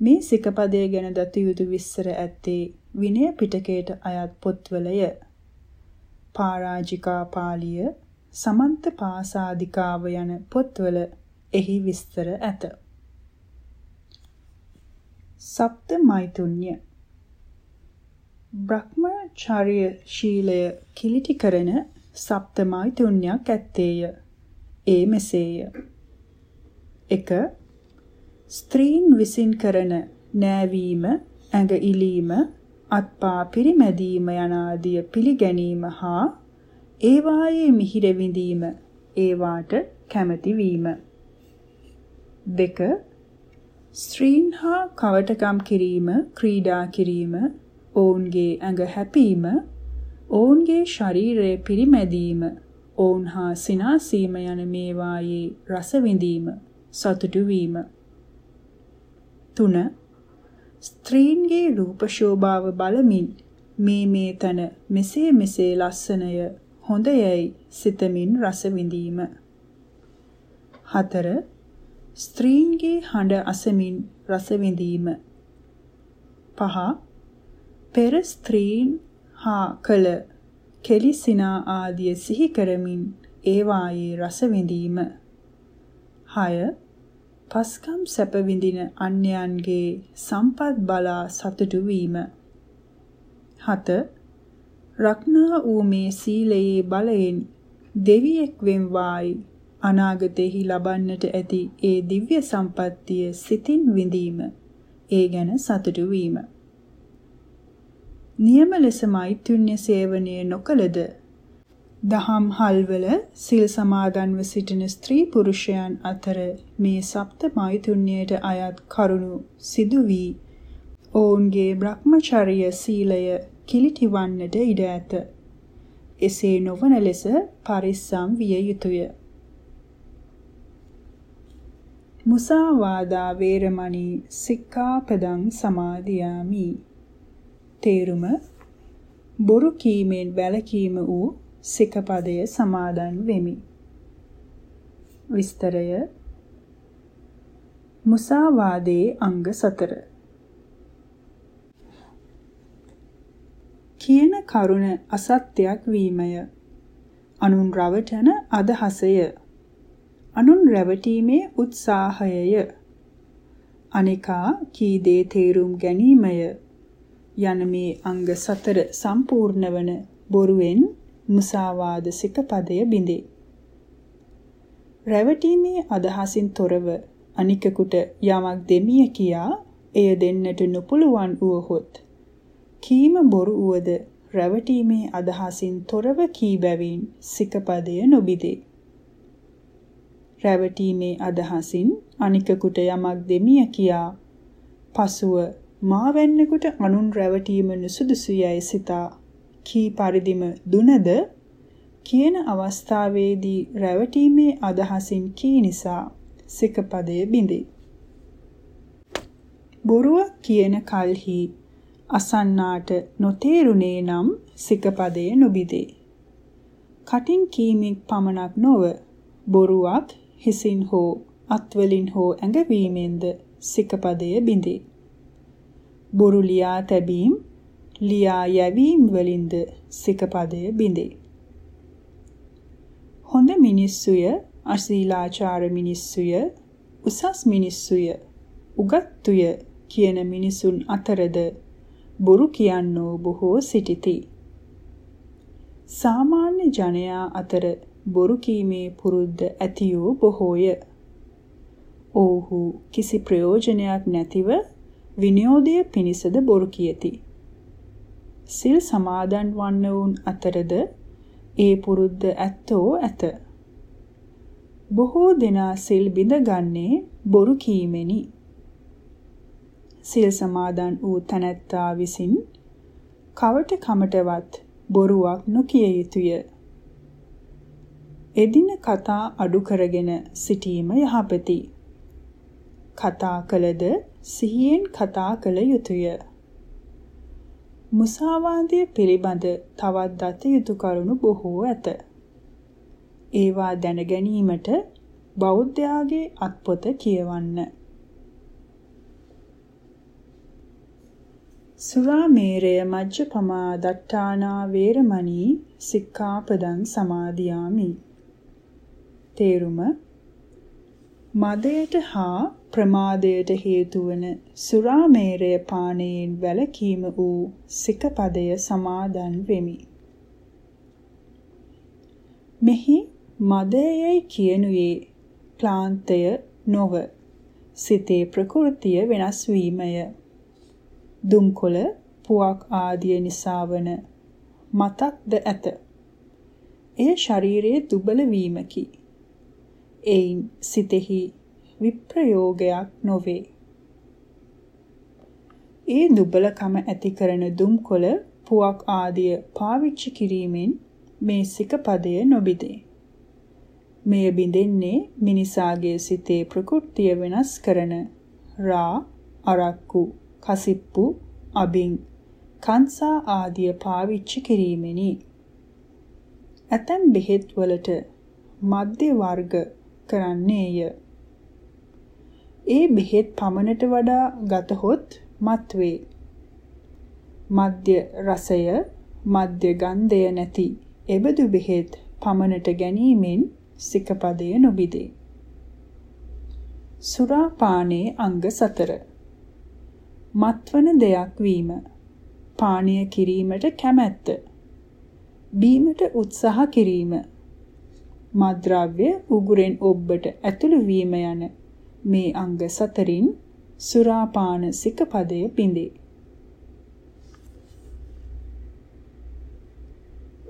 A: මේ සිකපදය ගැන දත යුතු විස්තර ඇත්තේ විනය පිටකයට අයත් පොත්වලය. පරාජිකා පාළිය, සමන්ත පාසාදිකාව යන පොත්වල එහි විස්තර ඇත. සප්ත මෛතුන්‍ය බ්‍රහ්මචාර්ය ශීලය කිලිටි කරන සප්තමයි තුන්යක් ඇත්තේය. ඒ මෙසේය. 1. ස්ත්‍රීන් විසින් කරන නෑවීම, ඇඟ ඉලීම, අත්පා පිරිමැදීම යන ආදිය පිළිගැනීම හා ඒවායේ මිහිර විඳීම, ඒවාට කැමැති වීම. 2. ස්ත්‍රීන් හා කවටකම් කිරීම, ක්‍රීඩා කිරීම, ඔවුන්ගේ ඇඟ හැපීම, ඔවුන්ගේ ශරීරය පිරිමැදීම, ඔවුන් හා සිනාසීම යන මේවායේ රස විඳීම, සතුටු වීම. 3. ස්ත්‍රීන්ගේ රූප ශෝභාව බලමින් මේ මේ තන මෙසේ මෙසේ ලස්සනය හොඳයයි සිතමින් රස විඳීම. 4. ස්ත්‍රීන්ගේ හඬ අසමින් රස විඳීම. 5. පෙර ස්ත්‍රීන් හා කළ කෙලිසිනා ආදිය සිහි කරමින් ඒවායේ රස විඳීම 6 පස්කම් සැප විඳින අන්‍යයන්ගේ සම්පත් බලා සතුටු වීම. 7 රක්නා වූ මේ සීලයේ බලයෙන් දෙවියෙක් වෙම්වායි අනාගතෙහි ලබන්නට ඇති ඒ දිව්‍ය සම්පත්තිය සිතින් විඳීම. ඒ ගැන සතුටු වීම. නියම ලෙස මෛත්‍රුණ්‍ය සේවනය නොකළද දහම් හල්වල සිල් සමාදන්ව සිටින ස්ත්‍රී පුරුෂයන් අතර මේ සප්ත මෛත්‍රුණ්‍යයට අයත් කරුණු සිදු වී ඔවුන්ගේ Brahmacharya සීලය කිලිටිවන්නට ඉඩ ඇත. එසේ නොවන ලෙස පරිස්සම් විය යුතුය. මුසාවාදා වේරමණී සික්ඛාපදං සමාදියාමි තේරුම බොරු කීමෙන් වැළකීම වූ සිකපදය සමාදන් වෙමි. විස්තරය මුසාවාදයේ අංග 4 කියන කරුණ අසත්‍යයක් වීමය. අනුන් රවටන අදහසය. අනුන් රැවටීමේ උත්සාහයය. අනිකා කී දේ තේරුම් ගැනීමය. යන මේ අංග සතර සම්පූර්ණ වන බොරුවෙන් මුසාවාද සිකපදය බිඳේ. රැවටීමේ අදහසින් තොරව අනිකෙකුට යමක් දෙමිය කියා එය දෙන්නට නොපුළුවන් වූහොත් කීම බොරු වුවද රැවටීමේ අදහසින් තොරව කී බැවින් සිකපදය නොබිදේ. රැවටීමේ අදහසින් අනිකකුට යමක් දෙමිය කියා පසුව මා වෙන්නෙකුට අනුන් රැවටීම නුසුදුසු යයි සිතා කී පරිදිම දුනද කියන අවස්ථාවේදී රැවටීමේ අදහසින් කී නිසා සිකපදය බිඳේ. බොරුව කියන කල්හි අසන්නාට නොතේරුනේ නම් සිකපදය නොබිදේ. කටින් කීමෙක් පමණක් නොව බොරුවක් හිසින් හෝ අත්වලින් හෝ ඇඟවීමෙන්ද සිකපදය බිඳේ. බොරු ලියා තැබීම් ලියා යැවීම් වලින්ද සිකපදය බිඳේ. හොඳ මිනිස්සුය අශීලාචාර මිනිස්සුය උසස් මිනිස්සුය උගත්තුය කියන මිනිසුන් අතරද බොරු කියන්නෝ බොහෝ සිටිති. සාමාන්‍ය ජනයා අතර බොරු කීමේ පුරුද්ද ඇතියෝ බොහෝය. ඔව්හු කිසි ප්‍රයෝජනයක් නැතිව විනෝදය පිණිසද බොරු කියති. සිල් සමාදන් වන්නවුන් අතරද ඒ පුරුද්ද ඇත්තෝ ඇත. බොහෝ දෙනා සිල් බිඳගන්නේ බොරු කීමෙනි. සිල් සමාදන් වූ තැනැත්තා විසින් කවට කමටවත් බොරුවක් නොකිය යුතුය. එදින කතා අඩු කරගෙන සිටීම යහපති. කතා කළද සිහියෙන් කතා කළ යුතුය. මුසාවාදය පිළිබඳ තවත් දත යුතු කරුණු බොහෝ ඇත. ඒවා දැන ගැනීමට බෞද්ධයාගේ අත්පොත කියවන්න. සුරාමේරය මජ්ජපමා දට්ඨානා වේරමණී සික්ඛාපදං සමාදියාමි. තේරුම මදයට හා ප්‍රමාදයට හේතු වන සුරාමේරය පානයෙන් වැළකීම වූ සිකපදය සමාදන් වෙමි. මෙහි මදයයි කියනුයේ ක්ලාන්තය නොව සිතේ ප්‍රകൃතිය වෙනස් වීමය. දුම්කොළ පුවක් ආදිය නිසා වන මතක්ද ඇත. එය ශරීරයේ දුබල වීමකි. එයින් සිතෙහි විප්‍රයෝගයක් නොවේ. ඒ දුබලකම ඇති කරන දුම්කොළ පුවක් ආදිය පාවිච්චි කිරීමෙන් මේ සිකපදය නොබිදේ. මෙය බිඳෙන්නේ මිනිසාගේ සිතේ ප්‍රകൃතිය වෙනස් කරන රා අරක්කු කසිප්පු, අබින්, කංසා ආදිය පාවිච්චි කිරීමෙනි. ඇතැම් බෙහෙත් වලට මධ්‍ය වර්ග කරන්නේය. ඒ බෙහෙත් පමණට වඩා ගතහොත් මත්වේ. මධ්‍ය රසය, මධ්‍ය ගන්ධය නැති එබඳු බෙහෙත් පමණට ගැනීමෙන් සිකපදය නොබිදේ. සුරාපානේ අංග 4 මත්වන දෙයක් වීම. පානීය කිරීමට කැමැත්ත. බීමට උත්සාහ කිරීම. මද්ද්‍රව්‍ය උගුරෙන් ඔබ්බට ඇතුළු වීම යන මේ අංග සතරින් සුරාපාන සිකපදය පිඳේ.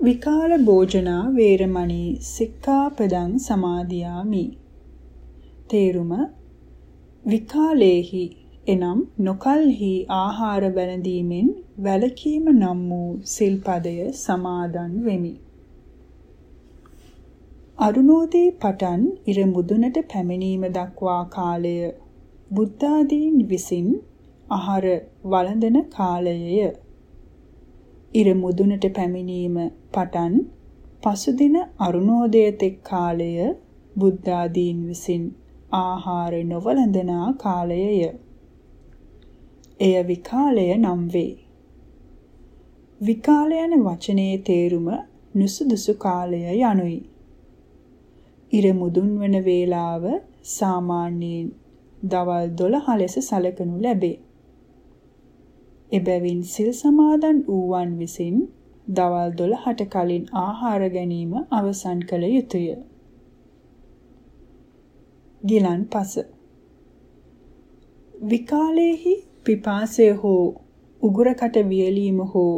A: විකාල භෝජනා වේරමණී සික්ඛාපදං සමාදියාමි. තේරුම විකාලේහි එනම් නොකල්හි ආහාර වැළඳීමෙන් වැළකීම නම් වූ සිල්පදය සමාදන් වෙමි. අරුණෝදේ පටන් ඉර මුදුනට පැමිණීම දක්වා කාලය බුද්ධාදීන් විසින් ආහාර වළඳන කාලයය. ඉර මුදුනට පැමිණීම පටන් පසුදින අරුණෝදය තෙක් කාලය බුද්ධාදීන් විසින් ආහාර නොවළඳනා කාලයය. එය විකාලය නම් වේ. විකාල යන වචනේ තේරුම නුසුදුසු කාලය යනුයි. ඉර මුදුන් වන වේලාව සාමාන්‍යයෙන් දවල් 12 ලෙස සැලකනු ලැබේ. එබැවින් සිල් සමාදන් වූවන් විසින් දවල් 12ට කලින් ආහාර ගැනීම අවසන් කළ යුතුය. ගිලන් පස විකාලේහි පිපාසය හෝ උගුරකට වියලීම හෝ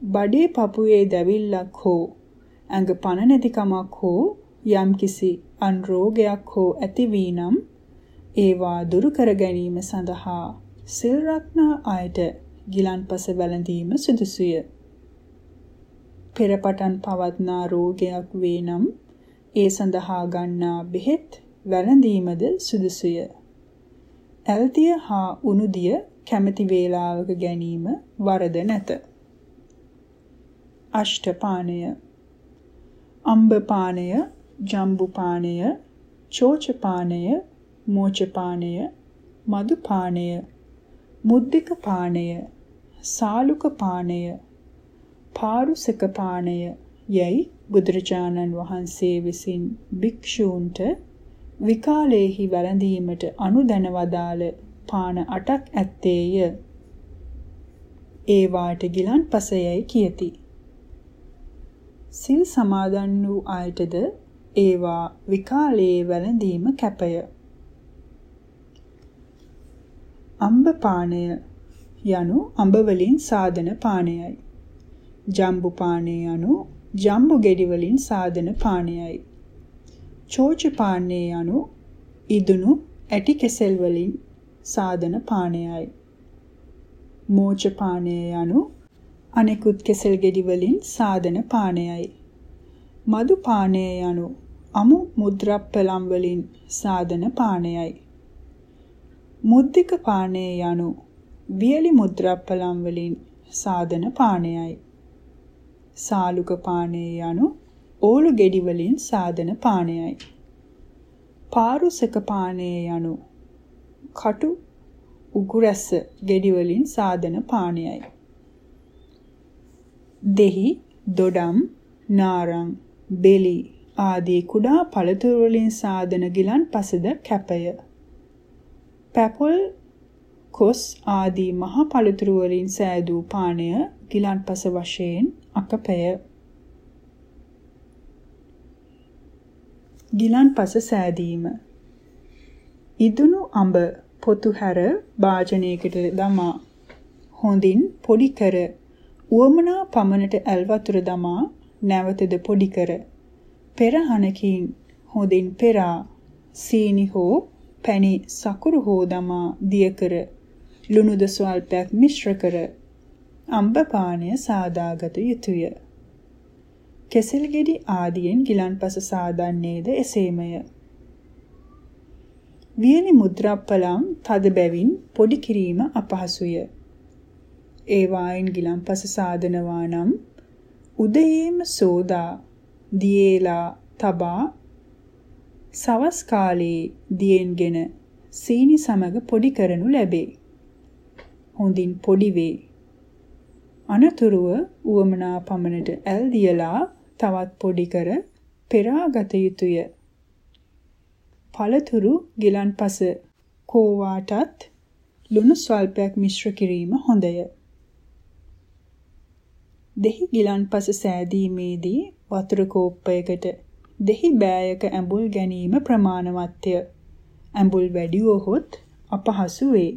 A: බඩේ පපුවේ දැවිල්ලක් හෝ ඇඟ පණ නැතිකමක් හෝ යම්කිසි අන් රෝගයක් හෝ ඇති වී නම් ඒවා දුරු කර ගැනීම සඳහා සිල් රක්නා අයට ගිලන්පස වැළඳීම සුදුසුය. පෙරපටන් පවත්නා රෝගයක් වේ නම් ඒ සඳහා ගන්නා බෙහෙත් වැළඳීමද සුදුසුය. ඇල්තිය හා උණුදිය කැමැති වේලාවක ගැනීම වරද නැත. අෂ්ටපානය අම්බ පානය, ජම්බු පානය, චෝච පානය, මෝච පානය, මදු පානය, මුද්දික පානය, සාලුක පානය, පාරුසක පානය යයි බුදුරජාණන් වහන්සේ විසින් භික්ෂූන්ට විකාලේහි වැළඳීමට අනුදැන වදාළ පාන 8ක් ඇත්තේය. ඒ වාට ගිලන්පසයයි කියති. සිල් සමාදන් වූ අයටද ඒවා විකාලයේ වැළඳීම කැපය. අම්බ පානය යනු අඹ වලින් සාදන පානයයි. ජම්බු පානය යනු ජම්බු ගෙඩි වලින් සාදන පානයයි. චෝච පානය යනු ඉදුණු ඇටි කෙසෙල් වලින් සාදන පානයයි. මෝච පානය යනු අනෙකුත් කෙසෙල් ගෙඩි වලින් සාදන පානයයි. මදු පානය යනු අමු මුද්‍රප්පලම් වලින් සාදන පානයයි. මුද්දික පානය යනු වියලි මුද්‍රප්පලම් වලින් සාදන පානයයි. සාලුක පානය යනු ඕලු ගෙඩි වලින් සාදන පානයයි. පාරුසක පානය යනු කටු උගුරැස්ස ගෙඩි වලින් සාදන පානයයි. දෙහි දොඩම් නාරං බෙලි ආදී කුඩා පළතුරු වලින් සාදන ගිලන් පසද කැපය. පැපොල් කොස් ආදී මහ පළතුරු වලින් සෑදූ පානය ගිලන්පස වශයෙන් අකපය. ගිලන්පස සෑදීම. ඉදුණු අඹ පොතු හැර වාජනයකට දමා. හොඳින් පොඩි කර. උවමනා පමණට ඇල් වතුර දමා. නැවතද පොඩි කර. පෙරහනකින් හොඳින් පෙරා සීනි හෝ පැණි සකුරු හෝ දමා දිය කර ලුණුද ස්වල්පයක් මිශ්‍ර කර අම්බ පානය සාදාගත යුතුය. කෙසෙල් ගෙඩි ආදියෙන් ගිලන්පස සාදන්නේද එසේමය. වියලි මුද්‍රාප්පලම් තද බැවින් පොඩි කිරීම අපහසුය. ඒ වායින් ගිලන්පස සාදනවා නම් උදයේම සෝදා දියේලා තබා සවස් කාලයේ දියෙන්ගෙන සීනි සමග පොඩි කරනු ලැබේ. හොඳින් පොඩි වේ. අනතුරුව උවමනා පමණට ඇල් දියලා තවත් පොඩි කර පෙරාගත යුතුය. පළතුරු ගිලන්පස කෝවාටත් ලුණු ස්වල්පයක් මිශ්‍ර කිරීම හොඳය. දෙහි ගිලන්පස සෑදීමේදී වතුර කෝප්පයකට දෙහි බෑයක ඇඹුල් ගැනීම ප්‍රමාණවත්ය. ඇඹුල් වැඩි වුවහොත් අපහසු වේ.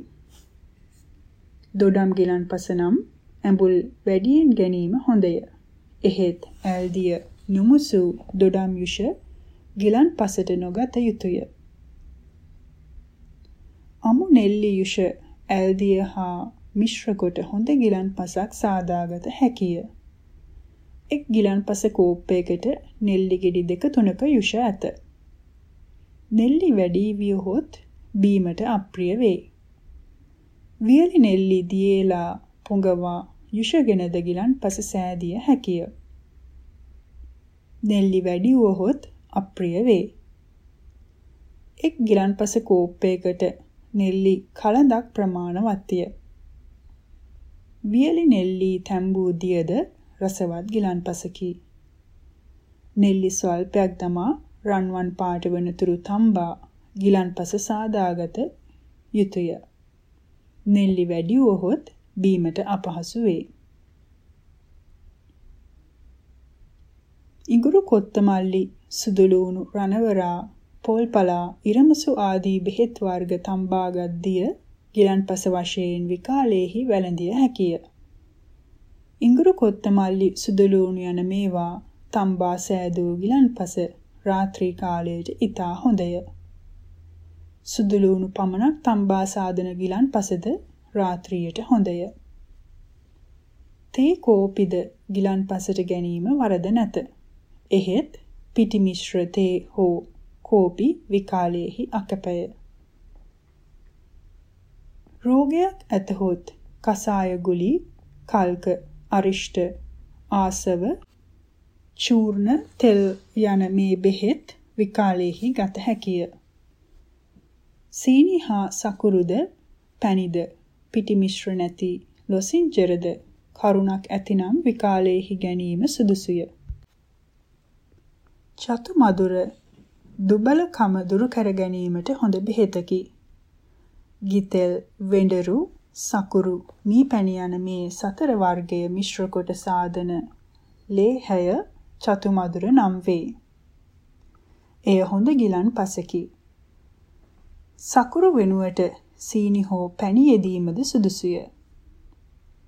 A: දොඩම් ගිලන්පස නම් ඇඹුල් වැඩියෙන් ගැනීම හොඳය. එහෙත් ඇල්දිය නුමුසු දොඩම් යුෂ ගිලන්පසට නොගත යුතුය. අමු නෙල්ලි යුෂ ඇල්දිය හා මිශ්‍ර කොට හොඳ ගිලන්පසක් සාදාගත හැකිය. එක් ගිලන්පස කෝප්පයකට නෙල්ලි ගෙඩි දෙක තුනක යුෂ ඇත. නෙල්ලි වැඩි වියහොත් බීමට අප්‍රිය වේ. වියලි නෙල්ලි දියේලා පොඟවා යුෂගෙනද ගිලන්පස සෑදිය හැකිය. නෙල්ලි වැඩි වුවහොත් අප්‍රිය වේ. එක් ගිලන්පස කෝප්පයකට නෙල්ලි කලඳක් ප්‍රමාණවත්ය. වියලි නෙල්ලි තැඹූ දියද රසවත් ගිලන්පසකි. නෙල්ලි ස්වල්පයක් දමා රන්වන් පාට වනතුරු තම්බා ගිලන්පස සාදාගත යුතුය. නෙල්ලි වැඩි වුවහොත් බීමට අපහසු වේ. ඉඟුරු කොත්තමල්ලි සුදුලූණු රණවරා පොල්පලා ඉරමසු ආදී බෙහෙත් වර්ග තම්බාගත් දිය ගිලන්පස වශයෙන් විකාලේහි වැළඳිය හැකිය. ඉඟුරු කොත්තමල්ලි සුදුලූණු යන මේවා තම්බා සෑදූ ගිලන්පස රාත්‍රී කාලයට ඉතා හොඳය. සුදුලූණු පමණක් තම්බා සාදන ගිලන්පසද රාත්‍රියට හොඳය. තේ කෝපිද ගිලන්පසට ගැනීම වරද නැත. එහෙත් පිටි මිශ්‍ර තේ හෝ කෝපි විකාලයේහි අකපය. රෝගයක් ඇතහොත් කසාය ගුලි, කල්ක, අරිෂ්ඨ, ආසව, චූර්ණ, තෙල් යන මේ බෙහෙත් විකාලයේහි ගත හැකිය. සීනි හා සකුරුද, පැණිද, පිටි මිශ්‍ර නැති ලොසින්ජරද කරුණක් ඇතිනම් විකාලයේහි ගැනීම සුදුසුය. චතු මధుර දුබලකම දුරු කර ගැනීමට හොඳ බෙහෙතකි. ගිතෙල්, වෙඬරු, සකුරු, මී පැණි යන මේ සතර වර්ගය මිශ්‍ර කොට සාදන ලේහය චතු මధుර නම් වේ. එය හොඳ ගිලන් පසකි. සකුරු වෙනුවට සීනි හෝ පැණි යෙදීමද සුදුසුය.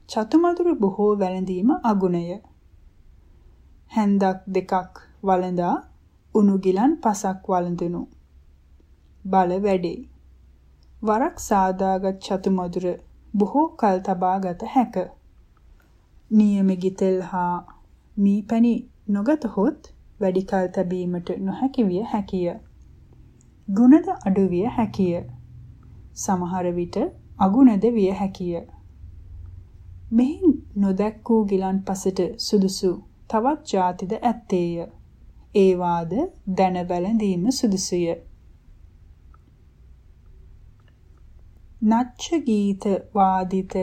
A: චතුමදුර බොහෝ වැළඳීම අගුණය. හැන්දක් දෙකක් වළඳා උණු ගිලන් පසක් වළඳනු. බල වැඩේ. වරක් සාදාගත් චතු මధుර බොහෝ කල් තබා ගත හැක. නියම ගිතෙල් හා මීපැණි නොගතහොත් වැඩි කල් තැබීමට නොහැකි විය හැකිය. ගුණද අඩු විය හැකිය. සමහර විට අගුණද විය හැකිය. මෙහි නොදැක්කූ ගිලන්පසට සුදුසු තවත් ಜಾතිද ඇත්තේය. ඒවාද දැන බැලඳීම සුදුසුය. නච්ච ගීත වාදිත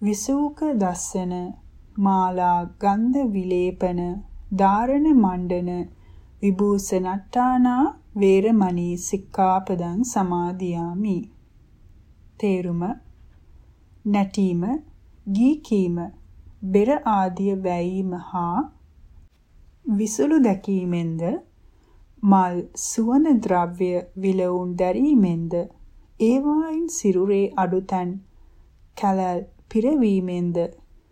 A: විසූක දස්සන මාලා ගන්ධ විලේපන ධාරණ මණ්ඩන විභූෂණට්ටානා වේරමණී සික්ඛාපදං සමාදියාමි. තේරුම නැටීම ගී කීම බෙර ආදිය වැයීම හා විසුළු දැකීමෙන්ද මල් සුවඳ ද්‍රව්‍ය විලවුන් දැරීමෙන්ද ඒවායින් සිරුරේ අඩුතැන් කැලල් පිරවීමෙන්ද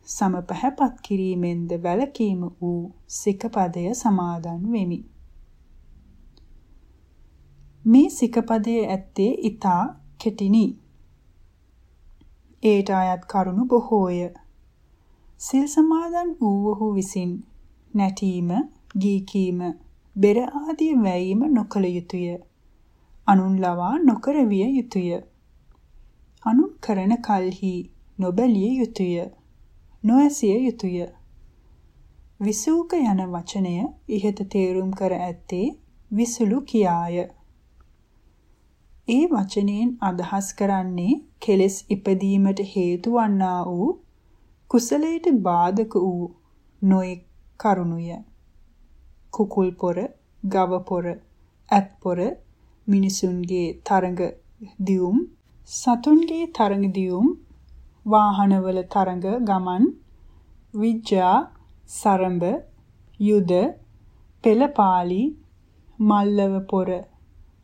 A: සම පැහැපත් කිරීමෙන්ද වැළකීම වූ සිකපදය සමාදන් වෙමි. මේ සිකපදයේ ඇත්තේ ඊතා කෙටිනි. ඒට අයත් කරුණු බොහෝය. සිල් සමාදන් වූවහු විසින් නැටීම, ගී කීම, බෙර ආදී වැයීම නොකළ යුතුය. අනුන් ලවා නොකර විය යුතුය. අනුන් කරන කල්හි නොබැලිය යුතුය. නොඇසිය යුතුය. විසූක යන වචනය ඉහත තේරුම් කර ඇත්තේ විසුළු කියාය. ඒ වචනයෙන් අදහස් කරන්නේ කෙලෙස් ඉපදීමට හේතු වන්නා වූ කුසලයට බාධක වූ නොඑක් කරුණුය. කුකුල් පොර, ගව පොර, ඇත් පොර, මිනිසුන්ගේ තරඟ දියුම්, සතුන්ගේ තරඟ දියුම්, වාහනවල තරඟ ගමන්, විජ්ජා, සරඹ, යුද, පෙළපාලි, මල්ලව පොර,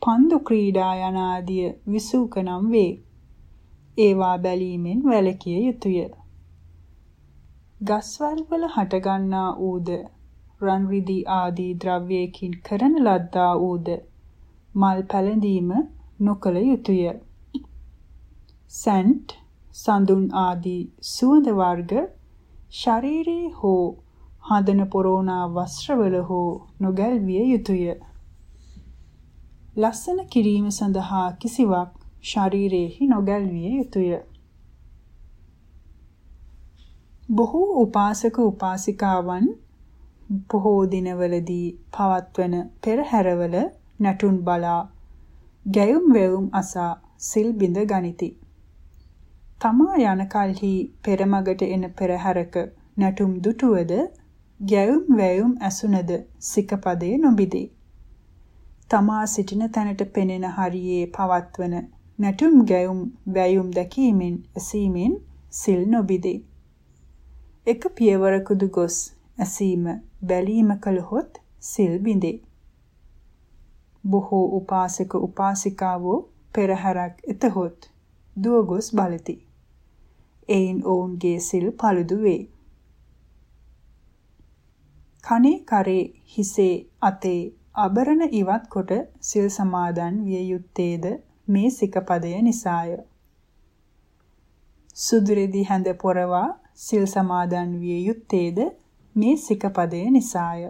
A: පන්දු ක්‍රීඩා යන ආදිය විසූක නම් වේ. ඒවා බැලීමෙන් වැළකිය යුතුය. ගස්වැල් වල හටගන්නා ඌද රන් රිදී ආදී ද්‍රව්‍යයකින් කරන ලද්දා ඌද මල් පැලඳීම නොකළ යුතුය. සැන්ට් සඳුන් ආදී සුවඳ වර්ග ශරීරයේ හෝ හදන පොරෝනා වස්ත්‍රවල හෝ නොගැල්විය යුතුය. ලස්සන කිරීම සඳහා කිසිවක් ශරීරයේහි නොගැල්විය යුතුය. බොහෝ උපාසක උපාසිකාවන් බොහෝ දිනවලදී පවත්වන පෙරහැරවල නැටුන් බලා ගැයුම් වැයුම් අසා සිල් බිඳ ගනිති. තමා යන කල්හි පෙරමගට එන පෙරහැරක නැටුම් දුටුවද ගැයුම් වැයුම් ඇසුනද සිකපදේ නොබිදී. තමා සිටින තැනට පෙනෙන හරියේ පවත්වන නැටුම් ගැයුම් වැයුම් දැකීමෙන් ඇසීමෙන් සිල් නොබිදේ. එක පියවරකුදු ගොස් ඇසීම බැලීම කළහොත් සිල් බිඳේ. බොහෝ උපාසක උපාසිකාවෝ පෙරහැරක් එතහොත් දුව ගොස් බලති. එයින් ඔවුන්ගේ සිල් paludu වේ. කනේ කරේ හිසේ අතේ අබරණ ඉවත් කොට සිල් සමාදන් විය යුත්තේද මේ සිකපදය නිසාය. සුදුරෙදි හැඳ පොරවා සිල් සමාදන් විය යුත්තේද මේ සිකපදය නිසාය.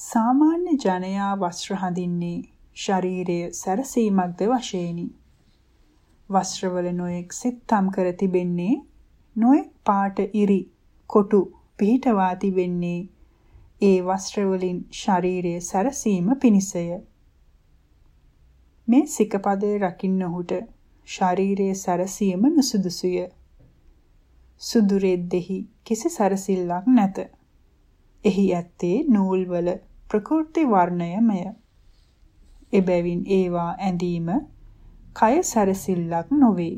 A: සාමාන්‍ය ජනයා වස්ත්‍ර හඳින්නේ ශරීරයේ සැරසීමක්ද වශයෙනි. වස්ත්‍රවල නොයෙක් සිත්තම් කර තිබෙන්නේ නොයෙක් පාට ඉරි කොටු පිහිටවා තිබෙන්නේ ඒ වස්ත්‍රවලින් ශරීරයේ සැරසීම පිණිසය. මේ සිකපදේ රකින්නහුට ශරීරයේ සැරසීම නුසුදුසුය. සුදු රෙද්දෙහි කිසි සැරසිල්ලක් නැත. එහි ඇත්තේ නූල්වල ප්‍රකෘති වර්ණයමය. එබැවින් ඒවා ඇඳීම කය සැරසිල්ලක් නොවේ.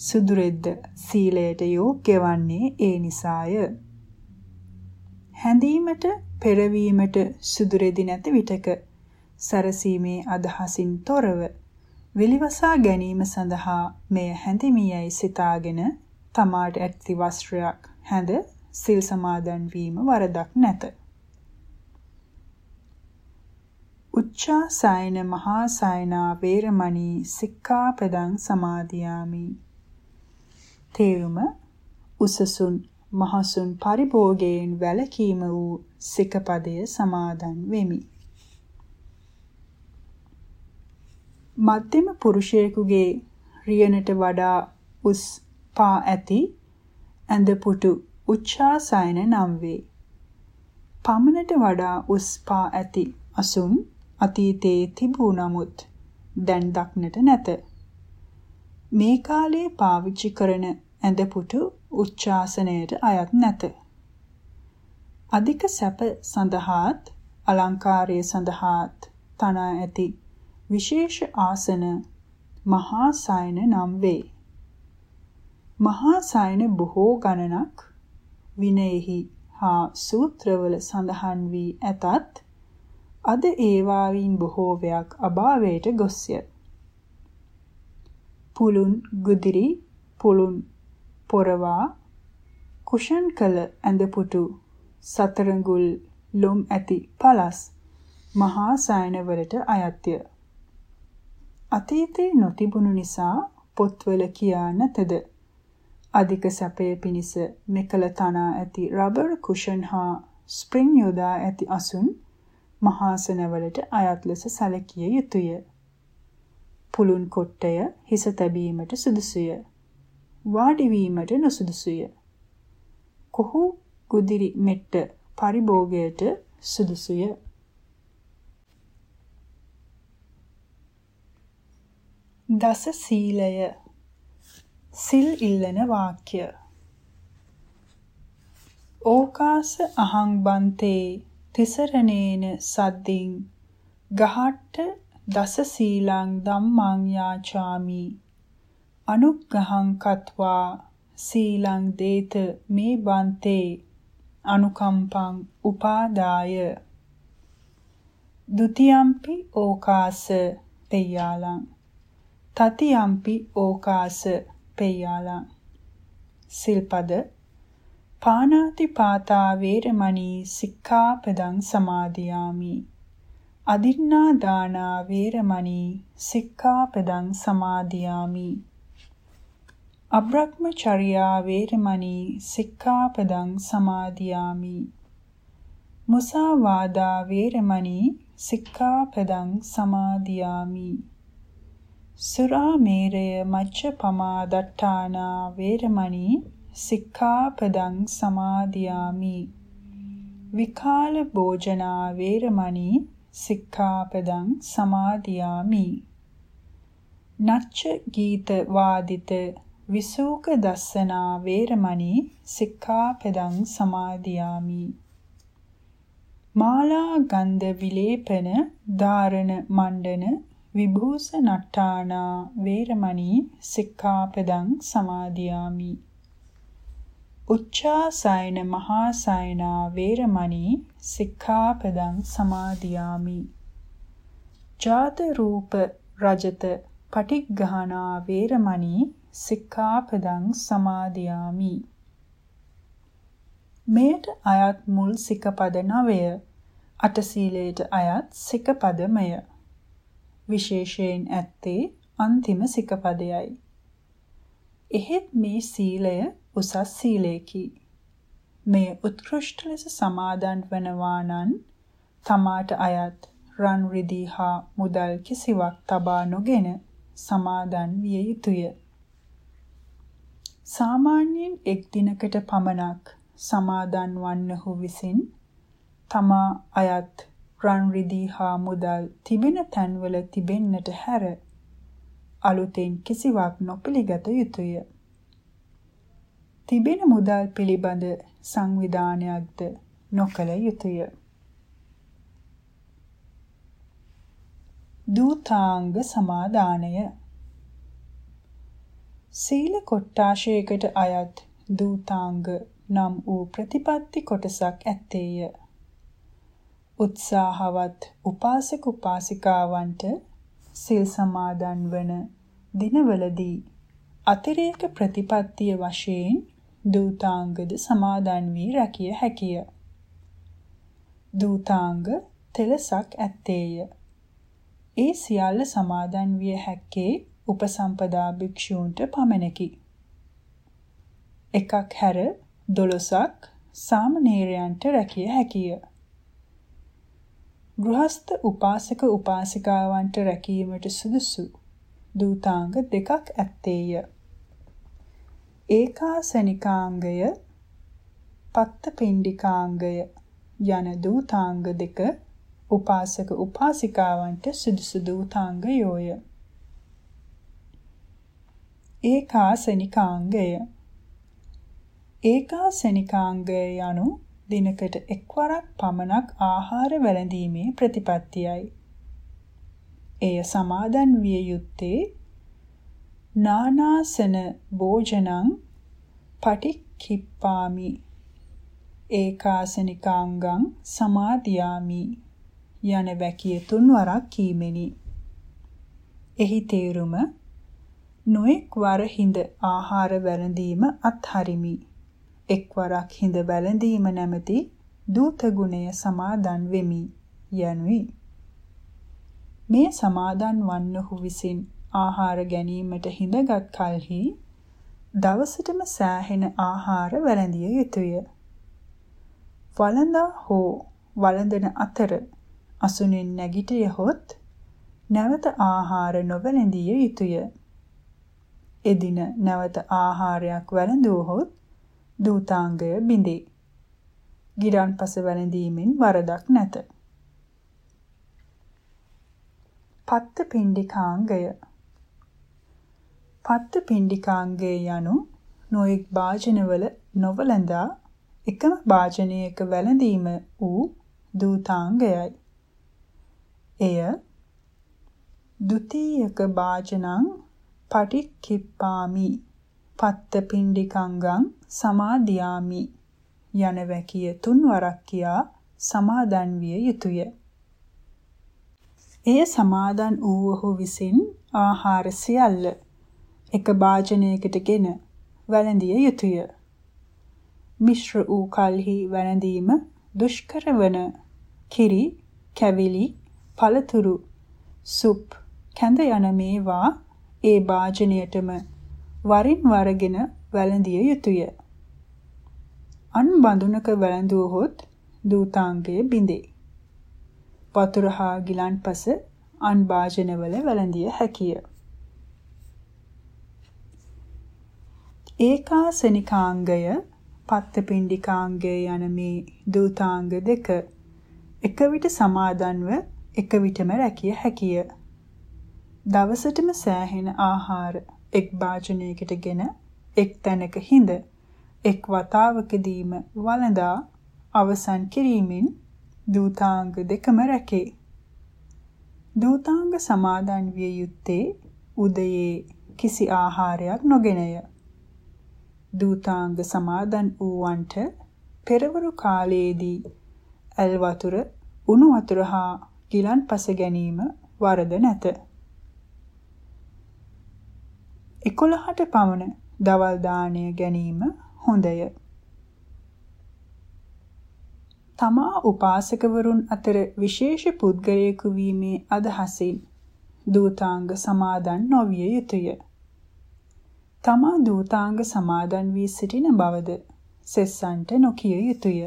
A: සුදුරෙද්ද සීලයට යෝග්‍ය වන්නේ ඒ නිසාය. හැඳීමට පෙරවීමට සුදුරෙදි නැති විටක සැරසීමේ අදහසින් තොරව විලිවසා ගැනීම සඳහා මෙය හැඳිමියයි සිතාගෙන තමාට ඇති වස්ත්‍රයක් හැඳ සිල් සමාදන් වීම වරදක් නැත. උච්චා සායන මහා සායනා වේරමණී සික්ඛාපදං සමාදියාමි තේරුම උසසුන් මහසුන් පරිභෝගයෙන් වැළකීම වූ සිකපදය සමාදන් වෙමි මධ්‍යම පුරුෂයෙකුගේ රියනට වඩා උස් පා ඇති ඇඳපුටු උච්චාසයන නම් වේ. පමණට වඩා උස් පා ඇති අසුන් අතීතයේ තිබූ නමුත් දැන් දක්නට නැත. මේ කාලේ පාවිච්චි කරන ඇඳපුටු උච්චාසනයට අයත් නැත. අධික සැප සඳහාත් අලංකාරය සඳහාත් තනා ඇති විශේෂ ආසන මහා සයන නම් වේ. මහා සයන බොහෝ ගණනක් විනයෙහි හා සූත්‍රවල සඳහන් වී ඇතත් අද ඒවායින් බොහෝවයක් අභාවයට ගොස්ය. පුලුන් ගුදිරි පුලුන් පොරවා කුෂන් කළ ඇඳපුටු සතරඟුල් ලොම් ඇති පලස් මහා සයනවලට අයත්ය. අතීතේ නොතිබුණු නිසා පොත්වල කියා නැතද අධික සැපය පිණිස මෙකල තනා ඇති රබර් කුෂන් හා ස්ප්‍රින්ග් යොදා ඇති අසුන් මහාසනවලට අයත් ලෙස සැලකිය යුතුය. පුළුන් කොට්ටය හිස තැබීමට සුදුසුය. වාඩි වීමට නොසුදුසුය. කොහු කුදිරි මෙට්ට පරිභෝගයට සුදුසුය. දස සීලය සිල් ඉල්ලන වාක්‍ය ඕකාස අහං බන්තේ තිසරණේන සද්දින් ගහට්ට දස සීලං ධම්මං යාචාමි. අනුග්‍රහං කତ୍වා සීලං දේත මේ බන්තේ. අනුකම්පං උපාදාය. ဒ ුතියම්පි ඕකාස පෙය්‍යාලං. තතියම්පි ඕකාස පෙය්‍යාලං. සිල්පද පානාති පාතා වේරමණී සික්ඛාපදං සමාදියාමි. අදින්නා දානා වේරමණී සික්ඛාපදං සමාදියාමි. අබ්‍රහ්මචර්යා වේරමණී සික්ඛාපදං සමාදියාමි. මුසාවාදා වේරමණී සික්ඛාපදං සමාදියාමි. සුරා මේරය මච්ච පමා දට්ඨානා වේරමණී සික්ඛාපදං සමාදියාමි. විකාල භෝජනා වේරමණී සික්ඛාපදං සමාදියාමි. නච්ච ගීත වාදිත විසූක දස්සනා වේරමණී සික්ඛාපදං සමාදියාමි. මාලා ගන්ධ විලේපන ධාරණ මණ්ඩන විභූස නට්ඨානා වේරමණී සික්ඛාපදං සමාදියාමි. උච්චාසයන මහාසයනා වේරමණී සික්ඛාපදං සමාදියාමි. ජාත රූප රජත පටිග්ගහනා වේරමණී සික්ඛාපදං සමාදියාමි. මෙයට අයත් මුල් සිකපද නවය අටසීලයට අයත් සිකපදමය. විශේෂයෙන් ඇත්තේ අන්තිම සිකපදයයි. එහෙත් මේ සීලය උසස් සීලයකි. මේ උත්කෘෂ්ඨ ලෙස සමාදන් වනවා නම් තමාට අයත් රන් රිදී හා මුදල් කිසිවක් තබා නොගෙන සමාදන් විය යුතුය. සාමාන්‍යයෙන් එක් දිනකට පමණක් සමාදන් වන්නහු විසින් තමා අයත් රන් රිදී හා මුදල් තිබෙන තැන්වල තිබෙන්නට හැර අලුතෙන් කිසිවක් නොපිළිගත යුතුය. තිබෙන මුදල් පිළිබඳ සංවිධානයක්ද නොකළ යුතුය. දූතාංග සමාදානය සීල කොට්ටාශයකට අයත් දූතාංග නම් වූ ප්‍රතිපත්ති කොටසක් ඇත්තේය. උත්සාහවත් උපාසක උපාසිකාවන්ට සිල් සමාදන් වන දිනවලදී අතිරේක ප්‍රතිපත්තිය වශයෙන් දූතාංගද සමාදන් වී රැකිය හැකිය. දූතාංග තෙලසක් ඇත්තේය. ඒ සියල්ල සමාදන් විය හැක්කේ උපසම්පදා භික්ෂූන්ට පමණකි. එකක් හැර 12ක් සාමණේරයන්ට රැකිය හැකිය. ගෘහස්ත උපාසක උපාසිකාවන්ට රැකීමට සුදුසු දූතාංග දෙකක් ඇත්තේය. ඒකාසනිකාංගය පත්තපිණ්ඩිකාංගය යන දූතාංග දෙක උපාසක උපාසිකාවන්ට සුදුසු දූතාංගයෝය. ඒකාසනිකාංගය ඒකාසනිකාංගය යනු දිනකට එක්වරක් පමණක් ආහාර වැළඳීමේ ප්‍රතිපත්තියයි. එය සමාදන් විය යුත්තේ නානාසන භෝජනං පටික්ඛිප්පාමි ඒකාසනිකාංගං සමාදියාමි යන වැකිය තුන්වරක් කීමෙනි. එහි තේරුම නොඑක් වර හිඳ ආහාර වැළඳීම අත්හරිමි. එක්වරක් හිඳ බැලඳීම නැමැති දූත ගුණය සමාදන් වෙමි යනුයි. මේ සමාදන් වන්නහු විසින් ආහාර ගැනීමට හිඳගත් කලෙහි දවසටම සෑහෙන ආහාර වැළඳිය යුතුය. වළඳා හෝ වළඳන අතර අසුනෙන් නැගිටියහොත් නැවත ආහාර නොවැළඳිය යුතුය. එදින නැවත ආහාරයක් වැළඳුවහොත් දූතාංගය බිඳේ. ගිරන්පස වැළඳීමෙන් වරදක් නැත. පත්ත පිණ්ඩිකාංගය පත්ත පිණ්ඩිකාංගය යනු නොඑක් වාජනවල නොවලඳා එකම වාජනයක වැළඳීම වූ දූතාංගයයි. එය ဒ ුතියක වාජනං පටික්ඛිප්පාමි පත්ත පිණ්ඩිකංගං සමාදියාමි යන වැකිය තුන්වරක් කියා සමාදන් විය යුතුය. එය සමාදන් වූවහු විසින් ආහාර සියල්ල එක භාජනයකටගෙන වැළඳිය යුතුය. මිශ්‍ර වූ කල්හි වැළඳීම දුෂ්කර වන කිරි, කැවිලි, පළතුරු, සුප්, කැඳ යන මේවා ඒ භාජනයටම වරින් වරගෙන වැළඳිය යුතුය. අන් බඳුනක වැළඳුවහොත් දූතාංගය බිඳේ. වතුර හා ගිලන්පස අන් වාජනවල වැළඳිය හැකිය. ඒකාසනිකාංගය පත්තපිණ්ඩිකාංගය යන මේ දූතාංග දෙක එක විට සමාදන්ව එක විටම රැකිය හැකිය. දවසටම සෑහෙන ආහාර එක් භාජනයකටගෙන එක් තැනක හිඳ එක් වතාවකදීම වළඳා අවසන් කිරීමෙන් දූතාංග දෙකම රැකේ. දූතාංග සමාදන් විය යුත්තේ උදයේ කිසි ආහාරයක් නොගෙනය. දූතාංග සමාදන් වූවන්ට පෙරවරු කාලයේදී ඇල් වතුර, උණු වතුර හා ගිලන්පස ගැනීම වරද නැත. 11ට පමණ දවල් දාණය ගැනීම හොඳය. තමා උපාසකවරුන් අතර විශේෂ පුද්ගලයෙකු වීමේ අදහසින් දූතාංග සමාදන් නොවිය යුතුය. තමා දූතාංග සමාදන් වී සිටින බවද සෙස්සන්ට නොකිය යුතුය.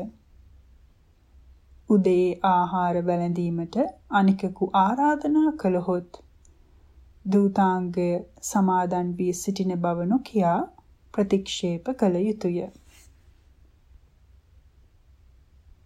A: උදේ ආහාර වැළඳීමට අනිකකු ආරාධනා කළහොත් දූතාංගය සමාදන් වී සිටින බව නොකියා ප්‍රතික්ෂේප කළ යුතුය.